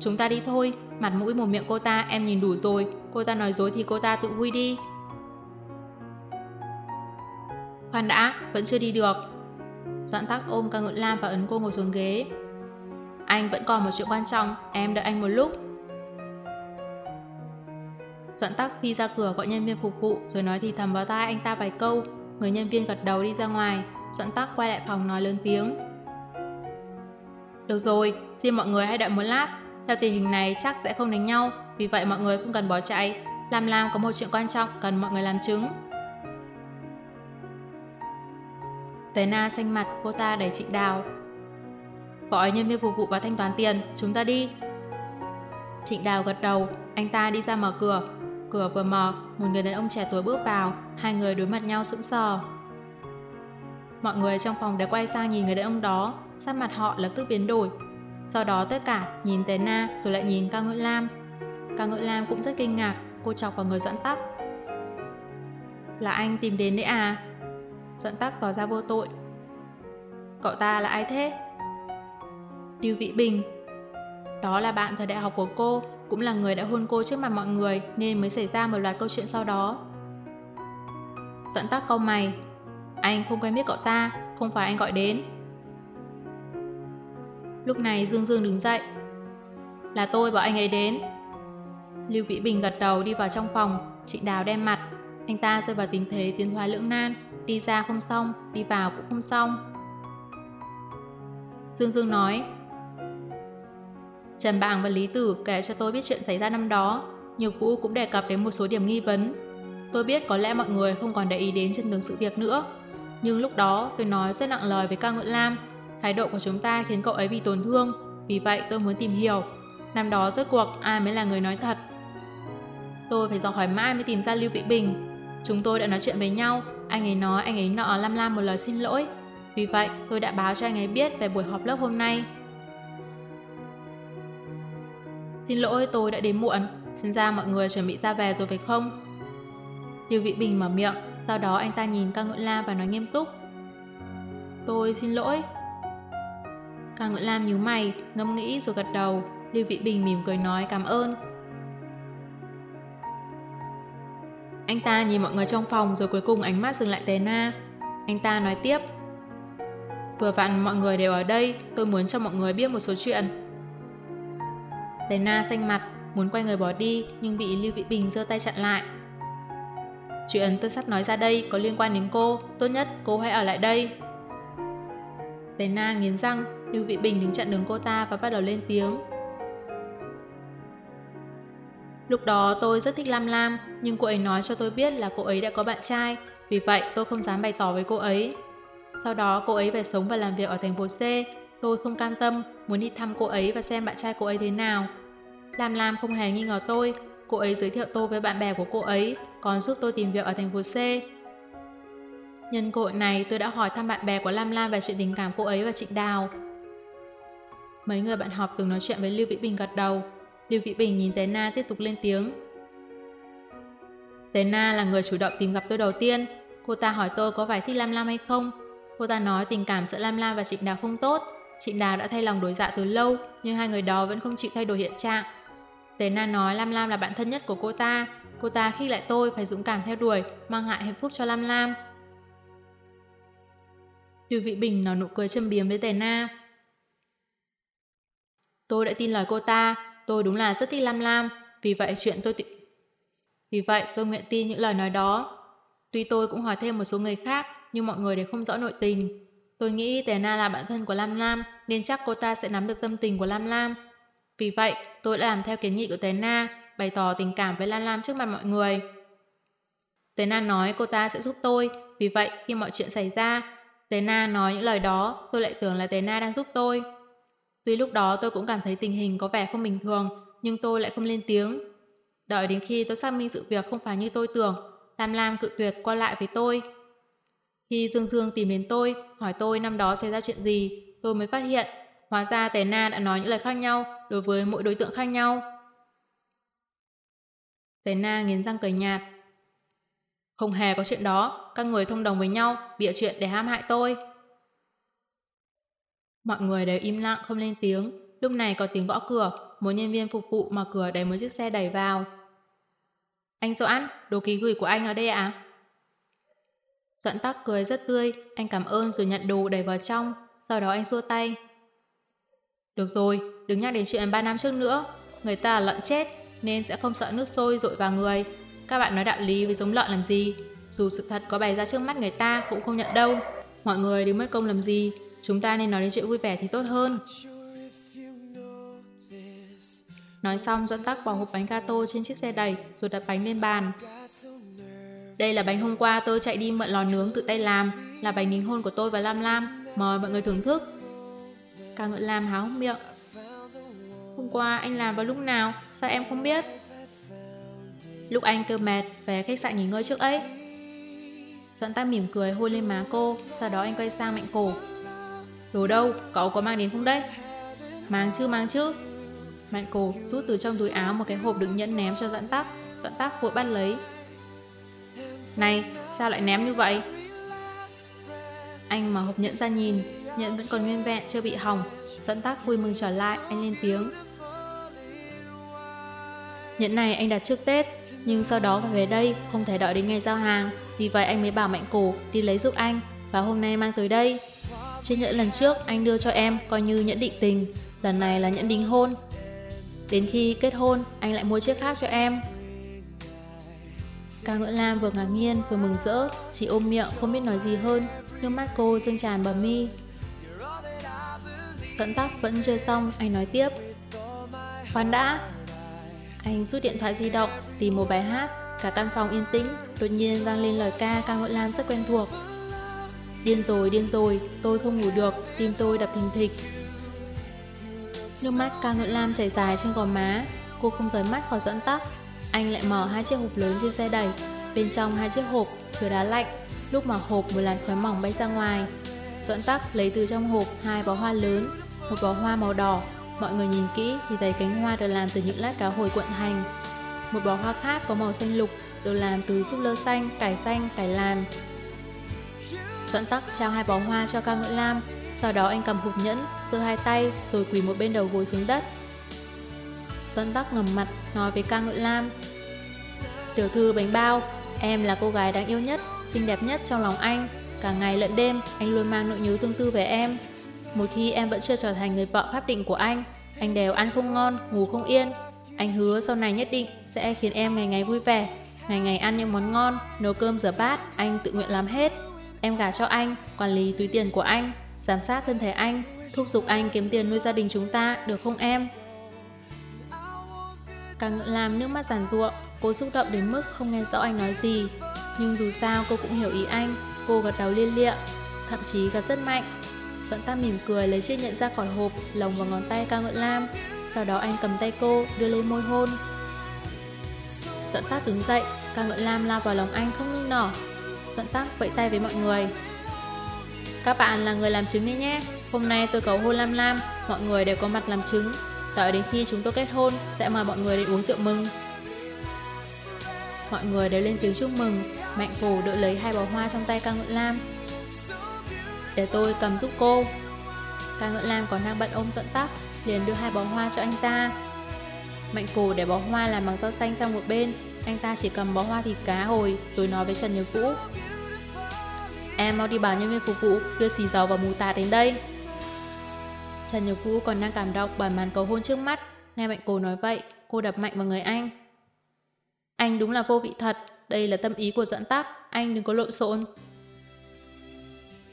[SPEAKER 1] Chúng ta đi thôi, mặt mũi một miệng cô ta em nhìn đủ rồi, cô ta nói dối thì cô ta tự vui đi. Khoan đã, vẫn chưa đi được. Doãn tắc ôm ca ngự lam và ấn cô ngồi xuống ghế. Anh vẫn còn một chuyện quan trọng, em đợi anh một lúc. Doãn tắc đi ra cửa gọi nhân viên phục vụ rồi nói thì thầm vào tai anh ta vài câu. Người nhân viên gật đầu đi ra ngoài, Doãn tắc quay lại phòng nói lớn tiếng. Được rồi, xin mọi người hãy đợi một lát. Theo tình hình này chắc sẽ không đánh nhau, vì vậy mọi người không cần bỏ chạy. Lam Lam có một chuyện quan trọng cần mọi người làm chứng. Tế Na xanh mặt, cô ta đẩy Trịnh Đào. Gọi nhân viên phục vụ và thanh toán tiền, chúng ta đi. Trịnh Đào gật đầu, anh ta đi ra mở cửa. Cửa vừa mở, một người đàn ông trẻ tuổi bước vào, hai người đối mặt nhau sững sờ. Mọi người trong phòng đều quay sang nhìn người đàn ông đó, sắc mặt họ lập tức biến đổi. Sau đó tất cả nhìn Tế Na rồi lại nhìn Cao Ngự Lam. Cao Ngự Lam cũng rất kinh ngạc, cô chọc vào người Doãn Tắc. Là anh tìm đến đấy à? Doãn tắc tỏ ra vô tội. Cậu ta là ai thế? Tiêu Vĩ Bình. Đó là bạn thời đại học của cô, cũng là người đã hôn cô trước mặt mọi người nên mới xảy ra một loạt câu chuyện sau đó. Doãn tắc câu mày. Anh không quen biết cậu ta, không phải anh gọi đến. Lúc này Dương Dương đứng dậy. Là tôi bảo anh ấy đến. Lưu Vĩ Bình gật đầu đi vào trong phòng, Trịnh Đào đem mặt. Anh ta rơi vào tình thế tiến thoái lưỡng nan, đi ra không xong, đi vào cũng không xong. Dương Dương nói, Trần Bàng và Lý Tử kể cho tôi biết chuyện xảy ra năm đó, nhiều cũ cũng đề cập đến một số điểm nghi vấn. Tôi biết có lẽ mọi người không còn để ý đến chân tướng sự việc nữa, nhưng lúc đó tôi nói rất nặng lời với ca ngợi Lam. Thái độ của chúng ta khiến cậu ấy bị tổn thương, vì vậy tôi muốn tìm hiểu. Năm đó rốt cuộc ai mới là người nói thật. Tôi phải dò hỏi mãi mới tìm ra Lưu Vĩ Bình. Chúng tôi đã nói chuyện với nhau, anh ấy nói anh ấy nợ Lam Lam một lời xin lỗi. Vì vậy, tôi đã báo cho anh ấy biết về buổi họp lớp hôm nay. Xin lỗi tôi đã đến muộn, xem ra mọi người chuẩn bị ra về rồi phải không? Lưu Vĩ Bình mở miệng, sau đó anh ta nhìn ca ngưỡng Lam và nói nghiêm túc. Tôi xin lỗi. Ca ngưỡng Lam nhíu mày, ngâm nghĩ rồi gật đầu. Lưu Vĩ Bình mỉm cười nói cảm ơn. Anh ta nhìn mọi người trong phòng rồi cuối cùng ánh mắt dừng lại Tề Na. Anh ta nói tiếp. Vừa vặn mọi người đều ở đây, tôi muốn cho mọi người biết một số chuyện. Tế Na xanh mặt, muốn quay người bỏ đi nhưng bị Lưu Vĩ Bình giơ tay chặn lại. Chuyện tôi sắp nói ra đây có liên quan đến cô, tốt nhất cô hãy ở lại đây. Tế Na nghiến răng, Lưu Vị Bình đứng chặn đường cô ta và bắt đầu lên tiếng. Lúc đó tôi rất thích Lam Lam, nhưng cô ấy nói cho tôi biết là cô ấy đã có bạn trai, vì vậy tôi không dám bày tỏ với cô ấy. Sau đó cô ấy về sống và làm việc ở thành phố C, tôi không cam tâm, muốn đi thăm cô ấy và xem bạn trai cô ấy thế nào. Lam Lam không hề nghi ngờ tôi, cô ấy giới thiệu tôi với bạn bè của cô ấy, còn giúp tôi tìm việc ở thành phố C. Nhân cơ hội này tôi đã hỏi thăm bạn bè của Lam Lam về chuyện tình cảm cô ấy và Trịnh Đào. Mấy người bạn học từng nói chuyện với Lưu Vĩ Bình gật đầu. Lưu Vĩ Bình nhìn Tế Na tiếp tục lên tiếng. Tế Na là người chủ động tìm gặp tôi đầu tiên. Cô ta hỏi tôi có phải thích Lam Lam hay không. Cô ta nói tình cảm giữa Lam Lam và Trịnh Đào không tốt. Trịnh Đào đã thay lòng đổi dạ từ lâu, nhưng hai người đó vẫn không chịu thay đổi hiện trạng. Tế Na nói Lam Lam là bạn thân nhất của cô ta. Cô ta khích lại tôi phải dũng cảm theo đuổi, mang lại hạnh phúc cho Lam Lam. Lưu Vị Bình nở nụ cười châm biếm với Tề Na. Tôi đã tin lời cô ta, tôi đúng là rất thích Lam Lam, vì vậy chuyện tôi... Vì vậy tôi nguyện tin những lời nói đó. Tuy tôi cũng hỏi thêm một số người khác, nhưng mọi người đều không rõ nội tình. Tôi nghĩ Tề Na là bạn thân của Lam Lam, nên chắc cô ta sẽ nắm được tâm tình của Lam Lam. Vì vậy, tôi đã làm theo kiến nghị của Tế Na, bày tỏ tình cảm với Lan Lam trước mặt mọi người. Tế Na nói cô ta sẽ giúp tôi, vì vậy khi mọi chuyện xảy ra, Tế Na nói những lời đó, tôi lại tưởng là Tế Na đang giúp tôi. Tuy lúc đó tôi cũng cảm thấy tình hình có vẻ không bình thường, nhưng tôi lại không lên tiếng. Đợi đến khi tôi xác minh sự việc không phải như tôi tưởng, Lam Lam cự tuyệt qua lại với tôi. Khi Dương Dương tìm đến tôi, hỏi tôi năm đó xảy ra chuyện gì, tôi mới phát hiện, hóa ra Tề Na đã nói những lời khác nhau đối với mỗi đối tượng khác nhau. Tề Na nghiến răng cười nhạt, không hề có chuyện đó, các người thông đồng với nhau, bịa chuyện để ham hại tôi. Mọi người đều im lặng không lên tiếng, lúc này có tiếng gõ cửa, một nhân viên phục vụ mở cửa đẩy một chiếc xe đẩy vào. Anh Doãn, đồ ký gửi của anh ở đây à? Doãn tắc cười rất tươi, anh cảm ơn rồi nhận đồ đẩy vào trong, sau đó anh xua tay. Được rồi, đừng nhắc đến chuyện 3 năm trước nữa, người ta là lợn chết nên sẽ không sợ nước sôi rội vào người, các bạn nói đạo lý với giống lợn làm gì? Dù sự thật có bày ra trước mắt người ta cũng không nhận đâu. Mọi người đừng mất công làm gì. Chúng ta nên nói đến chuyện vui vẻ thì tốt hơn. Nói xong Doãn Tắc bỏ hộp bánh gato trên chiếc xe đẩy rồi đặt bánh lên bàn. Đây là bánh hôm qua tôi chạy đi mượn lò nướng tự tay làm, là bánh đính hôn của tôi và Lam Lam. Mời mọi người thưởng thức. Cả ngợi Lam háo miệng. Hôm qua anh làm vào lúc nào? Sao em không biết? Lúc anh kêu mệt, về khách sạn nghỉ ngơi trước ấy. Doãn tác mỉm cười hôn lên má cô, sau đó anh quay sang mạnh cổ. Đồ đâu, cậu có mang đến không đấy? Mang chứ, mang chứ. Mạnh cổ rút từ trong túi áo một cái hộp đựng nhẫn ném cho Doãn tắc. Doãn tắc vội bắt lấy. Này, sao lại ném như vậy? Anh mở hộp nhẫn ra nhìn, nhẫn vẫn còn nguyên vẹn, chưa bị hỏng. Dẫn tắc vui mừng trở lại, anh lên tiếng. Nhẫn này anh đặt trước Tết, nhưng sau đó phải về đây, không thể đợi đến ngày giao hàng. Vì vậy anh mới bảo Mạnh Cổ đi lấy giúp anh, và hôm nay mang tới đây. Chiếc nhẫn lần trước anh đưa cho em coi như nhẫn định tình, lần này là nhẫn đính hôn. Đến khi kết hôn, anh lại mua chiếc khác cho em. Cao Ngưỡng Lam vừa ngạc nhiên vừa mừng rỡ, chỉ ôm miệng không biết nói gì hơn, nước mắt cô dâng tràn bờ mi. Dẫn tác vẫn chưa xong, anh nói tiếp. Khoan đã! Anh rút điện thoại di động, tìm một bài hát, cả căn phòng yên tĩnh, đột nhiên vang lên lời ca ca ngợi Lam rất quen thuộc. Điên rồi, điên rồi, tôi không ngủ được, tim tôi đập thình thịch. Nước mắt ca ngợi Lam chảy dài trên gò má, cô không rời mắt khỏi dẫn tắc. Anh lại mở hai chiếc hộp lớn trên xe đẩy, bên trong hai chiếc hộp chứa đá lạnh, lúc mở hộp một làn khói mỏng bay ra ngoài. Doãn tắc lấy từ trong hộp hai bó hoa lớn, một bó hoa màu đỏ, mọi người nhìn kỹ thì thấy cánh hoa được làm từ những lát cá hồi cuộn thành. Một bó hoa khác có màu xanh lục, được làm từ súp lơ xanh, cải xanh, cải làn. Doãn tắc trao hai bó hoa cho ca Ngưỡng lam, sau đó anh cầm hộp nhẫn, giơ hai tay rồi quỳ một bên đầu gối xuống đất. Doãn tắc ngầm mặt nói với ca Ngưỡng lam. Tiểu thư bánh bao, em là cô gái đáng yêu nhất, xinh đẹp nhất trong lòng anh. Cả ngày lẫn đêm, anh luôn mang nỗi nhớ tương tư về em. Một khi em vẫn chưa trở thành người vợ pháp định của anh, anh đều ăn không ngon, ngủ không yên. Anh hứa sau này nhất định sẽ khiến em ngày ngày vui vẻ, ngày ngày ăn những món ngon, nấu cơm rửa bát, anh tự nguyện làm hết. Em gả cho anh, quản lý túi tiền của anh, giám sát thân thể anh, thúc giục anh kiếm tiền nuôi gia đình chúng ta, được không em? Càng làm nước mắt giàn ruộng, cô xúc động đến mức không nghe rõ anh nói gì. Nhưng dù sao cô cũng hiểu ý anh, cô gật đầu liên lịa, thậm chí gật rất mạnh. Doãn Tam mỉm cười lấy chiếc nhẫn ra khỏi hộp, lồng vào ngón tay Cao Ngưỡng Lam. Sau đó anh cầm tay cô, đưa lên môi hôn. Doãn Tác đứng dậy, Cao Ngưỡng Lam lao vào lòng anh không ngưng nỏ. Doãn Tác vẫy tay với mọi người. Các bạn là người làm chứng đi nhé. Hôm nay tôi cầu hôn Lam Lam, mọi người đều có mặt làm chứng. Đợi đến khi chúng tôi kết hôn, sẽ mời mọi người đến uống rượu mừng. Mọi người đều lên tiếng chúc mừng, Mạnh Phủ đỡ lấy hai bó hoa trong tay Cao Ngưỡng Lam, để tôi cầm giúp cô. Ca ngợi Lam còn đang bận ôm dẫn tóc, liền đưa hai bó hoa cho anh ta. Mạnh cổ để bó hoa làm bằng rau xanh sang một bên, anh ta chỉ cầm bó hoa thịt cá hồi rồi nói với Trần Nhược Vũ. Em mau đi bảo nhân viên phục vụ đưa xì dầu và mù tạt đến đây. Trần Nhược Vũ còn đang cảm động bởi màn cầu hôn trước mắt. Nghe Mạnh Cổ nói vậy, cô đập mạnh vào người anh. Anh đúng là vô vị thật, đây là tâm ý của dẫn tắc, anh đừng có lộn xộn.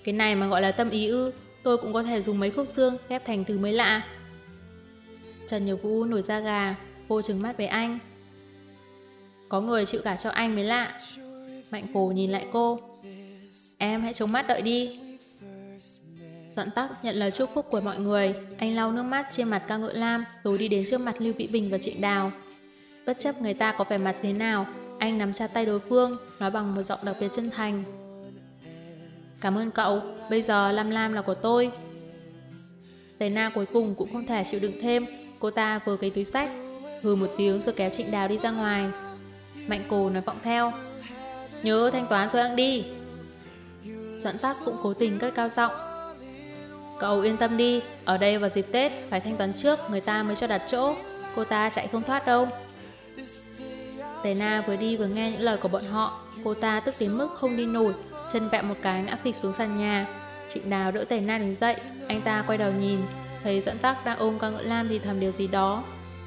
[SPEAKER 1] Cái này mà gọi là tâm ý ư, tôi cũng có thể dùng mấy khúc xương ghép thành từ mới lạ. Trần Nhược Vũ nổi da gà, cô trừng mắt với anh. Có người chịu cả cho anh mới lạ. Mạnh cổ nhìn lại cô. Em hãy chống mắt đợi đi. Doãn tắc nhận lời chúc phúc của mọi người, anh lau nước mắt trên mặt ca ngợi lam rồi đi đến trước mặt Lưu Vĩ Bình và Trịnh Đào. Bất chấp người ta có vẻ mặt thế nào, anh nắm chặt tay đối phương, nói bằng một giọng đặc biệt chân thành. Cảm ơn cậu, bây giờ Lam Lam là của tôi. Tề Na cuối cùng cũng không thể chịu đựng thêm, cô ta vừa cái túi sách, hừ một tiếng rồi kéo Trịnh Đào đi ra ngoài. Mạnh cổ nói vọng theo. Nhớ thanh toán rồi ăn đi. Doãn tắc cũng cố tình cất cao giọng. Cậu yên tâm đi, ở đây vào dịp Tết phải thanh toán trước người ta mới cho đặt chỗ, cô ta chạy không thoát đâu. Tề Na vừa đi vừa nghe những lời của bọn họ, cô ta tức đến mức không đi nổi, chân vẹo một cái ngã phịch xuống sàn nhà. Trịnh Đào đỡ Tề Na đứng dậy, anh ta quay đầu nhìn, thấy dẫn tắc đang ôm ca ngựa lam thì thầm điều gì đó.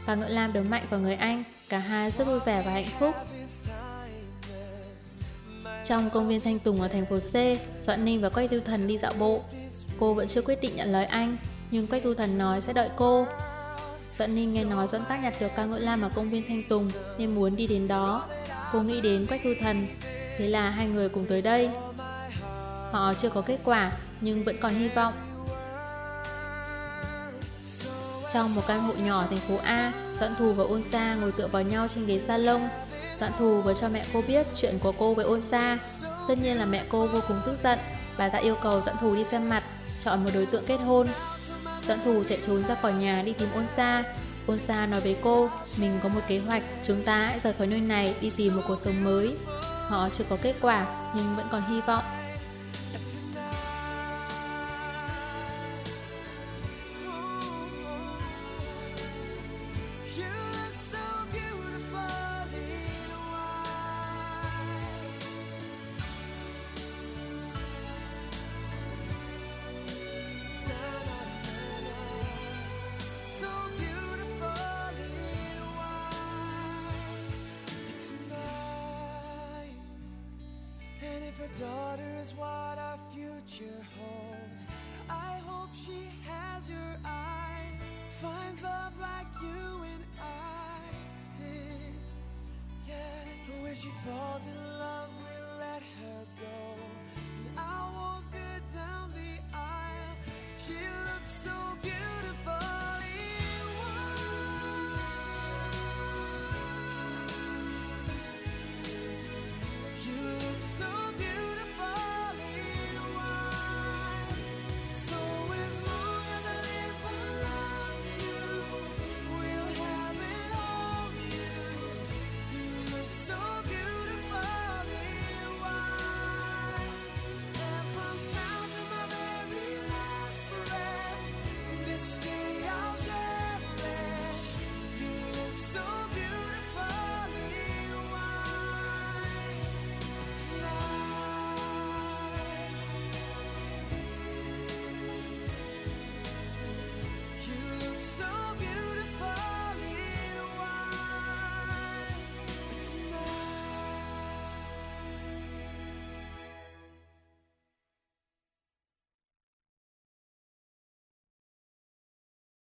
[SPEAKER 1] Ca ngựa lam đấm mạnh vào người anh, cả hai rất vui vẻ và hạnh phúc. Trong công viên Thanh Tùng ở thành phố C, Doãn Ninh và Quách Tiêu Thần đi dạo bộ. Cô vẫn chưa quyết định nhận lời anh, nhưng Quách Tiêu Thần nói sẽ đợi cô. Doãn Ninh nghe nói Doãn Tác nhặt được ca ngợi lam ở công viên Thanh Tùng nên muốn đi đến đó. Cô nghĩ đến Quách Tiêu Thần, thế là hai người cùng tới đây. Họ chưa có kết quả nhưng vẫn còn hy vọng. Trong một căn hộ nhỏ thành phố A, Doãn Thù và Ôn Sa ngồi tựa vào nhau trên ghế salon. Doãn Thù vừa cho mẹ cô biết chuyện của cô với Ôn Sa. Tất nhiên là mẹ cô vô cùng tức giận. Bà ta yêu cầu Doãn Thù đi xem mặt, chọn một đối tượng kết hôn. Doãn Thù chạy trốn ra khỏi nhà đi tìm Ôn Sa. Ôn Sa nói với cô, mình có một kế hoạch, chúng ta hãy rời khỏi nơi này đi tìm một cuộc sống mới. Họ chưa có kết quả, nhưng vẫn còn hy vọng.